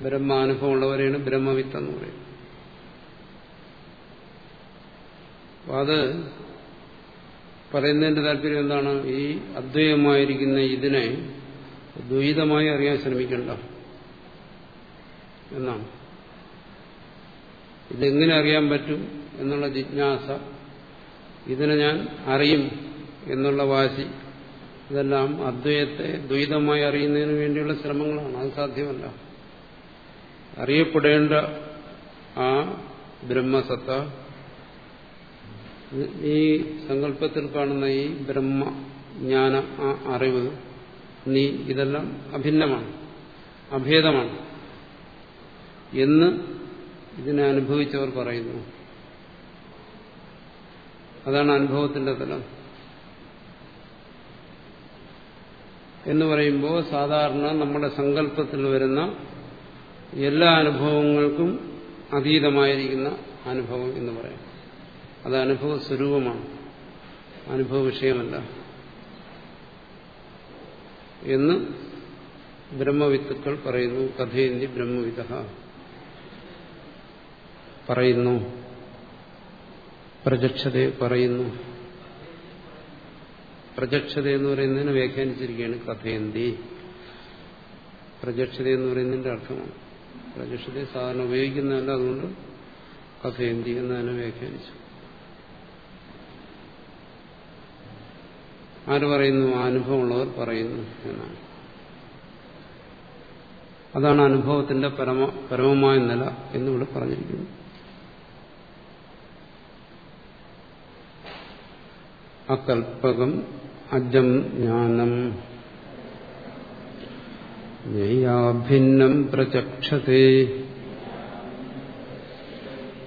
ബ്രഹ്മാനുഭവമുള്ളവരെയാണ് ബ്രഹ്മവിത്ത് എന്ന് പറയുന്നത്. അത് പറയുന്നതിന്റെ താല്പര്യം എന്താണ്? ഈ അദ്വൈതമായിരിക്കുന്ന ഇതിനെ ദ്വൈതമായി അറിയാൻ ശ്രമിക്കണ്ട. എന്നാണ്. ഇതെങ്ങനെ അറിയാൻ പറ്റും എന്നുള്ള ജിജ്ഞാസ ഇതിനെ ഞാൻ അറിയും എന്നുള്ള വാശി ഇതെല്ലാം അദ്വൈതത്തെ ദ്വൈതമായി അറിയുന്നതിന് വേണ്ടിയുള്ള ശ്രമങ്ങളാണ്. അത് സാധ്യമല്ല. അറിയപ്പെടേണ്ട ആ ബ്രഹ്മസത്ത ഈ സങ്കല്പത്തിൽ കാണുന്ന ഈ ബ്രഹ്മ ജ്ഞാന ആ അറിവ് നീ ഇതെല്ലാം അഭിന്നമാണ് അഭേദമാണ്. എന്ന് ഇതിനെ അനുഭവിച്ചവർ പറയുന്നു. അതാണ് അനുഭവത്തിന്റെ തലം എന്ന് പറയുമ്പോൾ സാധാരണ നമ്മുടെ സങ്കല്പത്തിൽ വരുന്ന എല്ലാ അനുഭവങ്ങൾക്കും അതീതമായിരിക്കുന്ന അനുഭവം എന്ന് പറയാം. അത് അനുഭവ സ്വരൂപമാണ് അനുഭവ വിഷയമല്ല. എന്ന് ബ്രഹ്മവിത്തുക്കൾ പറയുന്നു. കഥയന്തി ബ്രഹ്മവിത പറയുന്നു. പ്രജക്ഷത പറയുന്നു. പ്രജക്ഷത എന്ന് പറയുന്നതിന് വ്യാഖ്യാനിച്ചിരിക്കുകയാണ് കഥയന്തി. പ്രജക്ഷത എന്ന് പറയുന്നതിന്റെ അർത്ഥമാണ്. പ്രജക്ഷതയെ സാധാരണ ഉപയോഗിക്കുന്നതല്ല അതുകൊണ്ട് കഥയന്തി എന്നതിനെ വ്യാഖ്യാനിച്ചു. ആര് പറയുന്നു? അനുഭവമുള്ളവർ പറയുന്നു എന്നാണ്. അതാണ് അനുഭവത്തിന്റെ പരമ പരമമായ നില എന്നിവിടെ പറഞ്ഞിരിക്കുന്നു. അകൽപ്പകം അജം ജ്ഞാനം ജ്ഞേയാഭിന്നം പ്രചക്ഷത്തെ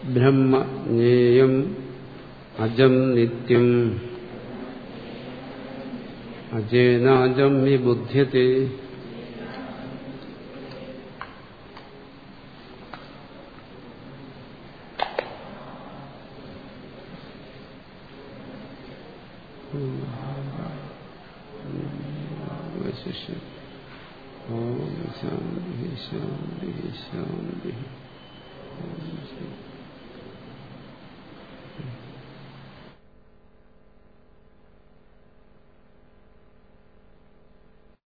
ബ്രഹ്മജ്ഞേയം അജം നിത്യം അജേനാജം ബുദ്ധ്യത്തെ ശാന്തി ശാന്തി ശാന്തി.